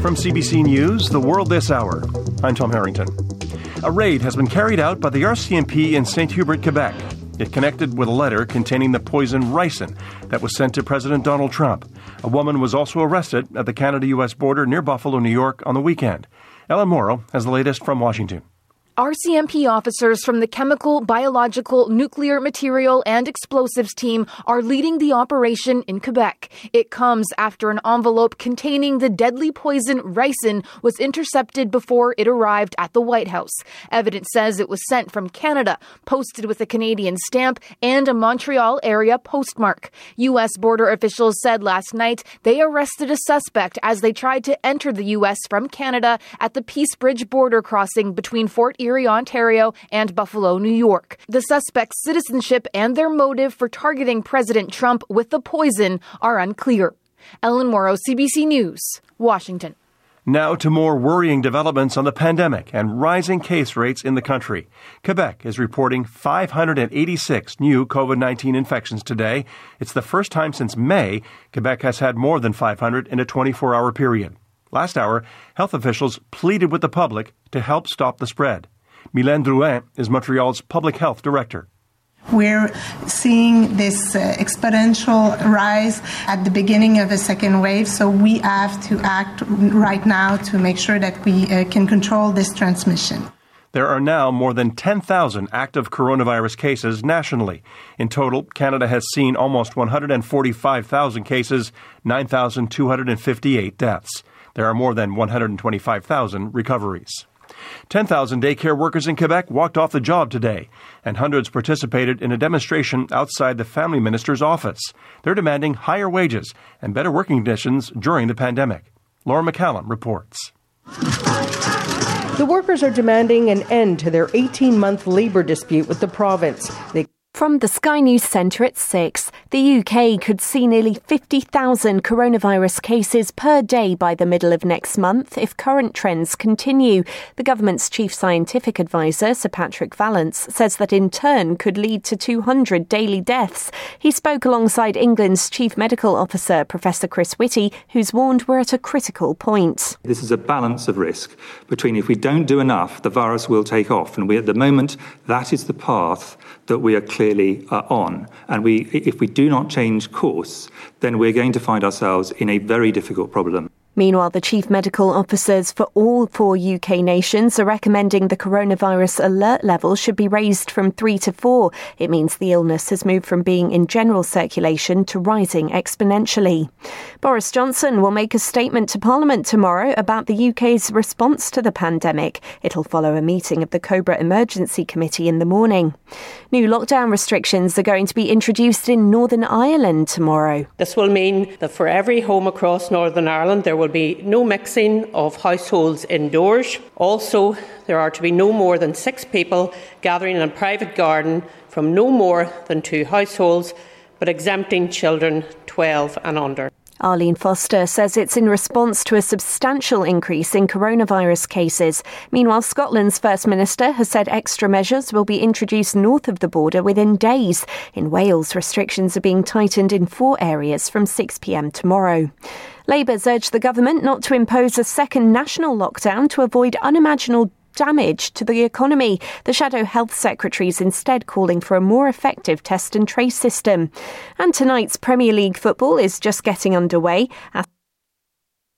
From CBC News, The World This Hour, I'm Tom Harrington. A raid has been carried out by the RCMP in St. Hubert, Quebec. It connected with a letter containing the poison ricin that was sent to President Donald Trump. A woman was also arrested at the Canada US border near Buffalo, New York on the weekend. Ellen Morrow has the latest from Washington. RCMP officers from the Chemical, Biological, Nuclear Material, and Explosives team are leading the operation in Quebec. It comes after an envelope containing the deadly poison ricin was intercepted before it arrived at the White House. Evidence says it was sent from Canada, posted with a Canadian stamp and a Montreal area postmark. U.S. border officials said last night they arrested a suspect as they tried to enter the U.S. from Canada at the Peace Bridge border crossing between Fort Erie, Ontario, and Buffalo, New York. The suspect's citizenship and their motive for targeting President Trump with the poison are unclear. Ellen Morrow, CBC News, Washington. Now to more worrying developments on the pandemic and rising case rates in the country. Quebec is reporting 586 new COVID 19 infections today. It's the first time since May Quebec has had more than 500 in a 24 hour period. Last hour, health officials pleaded with the public to help stop the spread. Mylène Drouin is Montreal's public health director. We're seeing this uh, exponential rise at the beginning of a second wave, so we have to act right now to make sure that we uh, can control this transmission. There are now more than 10,000 active coronavirus cases nationally. In total, Canada has seen almost 145,000 cases, 9,258 deaths. There are more than 125,000 recoveries. 10,000 daycare workers in Quebec walked off the job today, and hundreds participated in a demonstration outside the family minister's office. They're demanding higher wages and better working conditions during the pandemic. Laura McCallum reports. The workers are demanding an end to their 18 month labour dispute with the province. They From the Sky News Centre at 6, the UK could see nearly 50,000 coronavirus cases per day by the middle of next month if current trends continue. The government's chief scientific advisor, Sir Patrick Vallance, says that in turn could lead to 200 daily deaths. He spoke alongside England's chief medical officer, Professor Chris Whitty, who's warned we're at a critical point. This is a balance of risk between if we don't do enough, the virus will take off. And we, at the moment, that is the path that we are clearly uh, on. And we, if we do not change course, then we're going to find ourselves in a very difficult problem. Meanwhile, the chief medical officers for all four UK nations are recommending the coronavirus alert level should be raised from three to four. It means the illness has moved from being in general circulation to rising exponentially. Boris Johnson will make a statement to Parliament tomorrow about the UK's response to the pandemic. It'll follow a meeting of the Cobra Emergency Committee in the morning. New lockdown restrictions are going to be introduced in Northern Ireland tomorrow. This will mean that for every home across Northern Ireland, there will be no mixing of households indoors. Also, there are to be no more than six people gathering in a private garden from no more than two households. but exempting children 12 and under. Arlene Foster says it's in response to a substantial increase in coronavirus cases. Meanwhile, Scotland's First Minister has said extra measures will be introduced north of the border within days. In Wales, restrictions are being tightened in four areas from 6pm tomorrow. Labour's urged the government not to impose a second national lockdown to avoid unimaginable damage to the economy. The Shadow Health Secretary is instead calling for a more effective test and trace system. And tonight's Premier League football is just getting underway.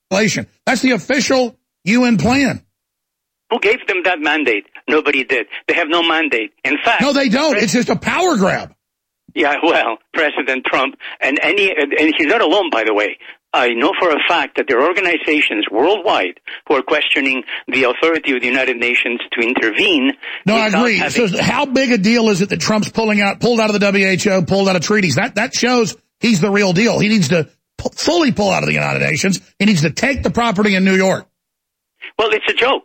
That's the official UN plan. Who gave them that mandate? Nobody did. They have no mandate. In fact, No, they don't. It's just a power grab. Yeah, well, <laughs> President Trump and any and he's not alone, by the way. I know for a fact that there are organizations worldwide who are questioning the authority of the United Nations to intervene. No, I agree. having- So how big a deal is it that Trump's pulling out, pulled out of the WHO, pulled out of treaties? That that shows he's the real deal. He needs to fully pull out of the United Nations. He needs to take the property in New York. Well, it's a joke.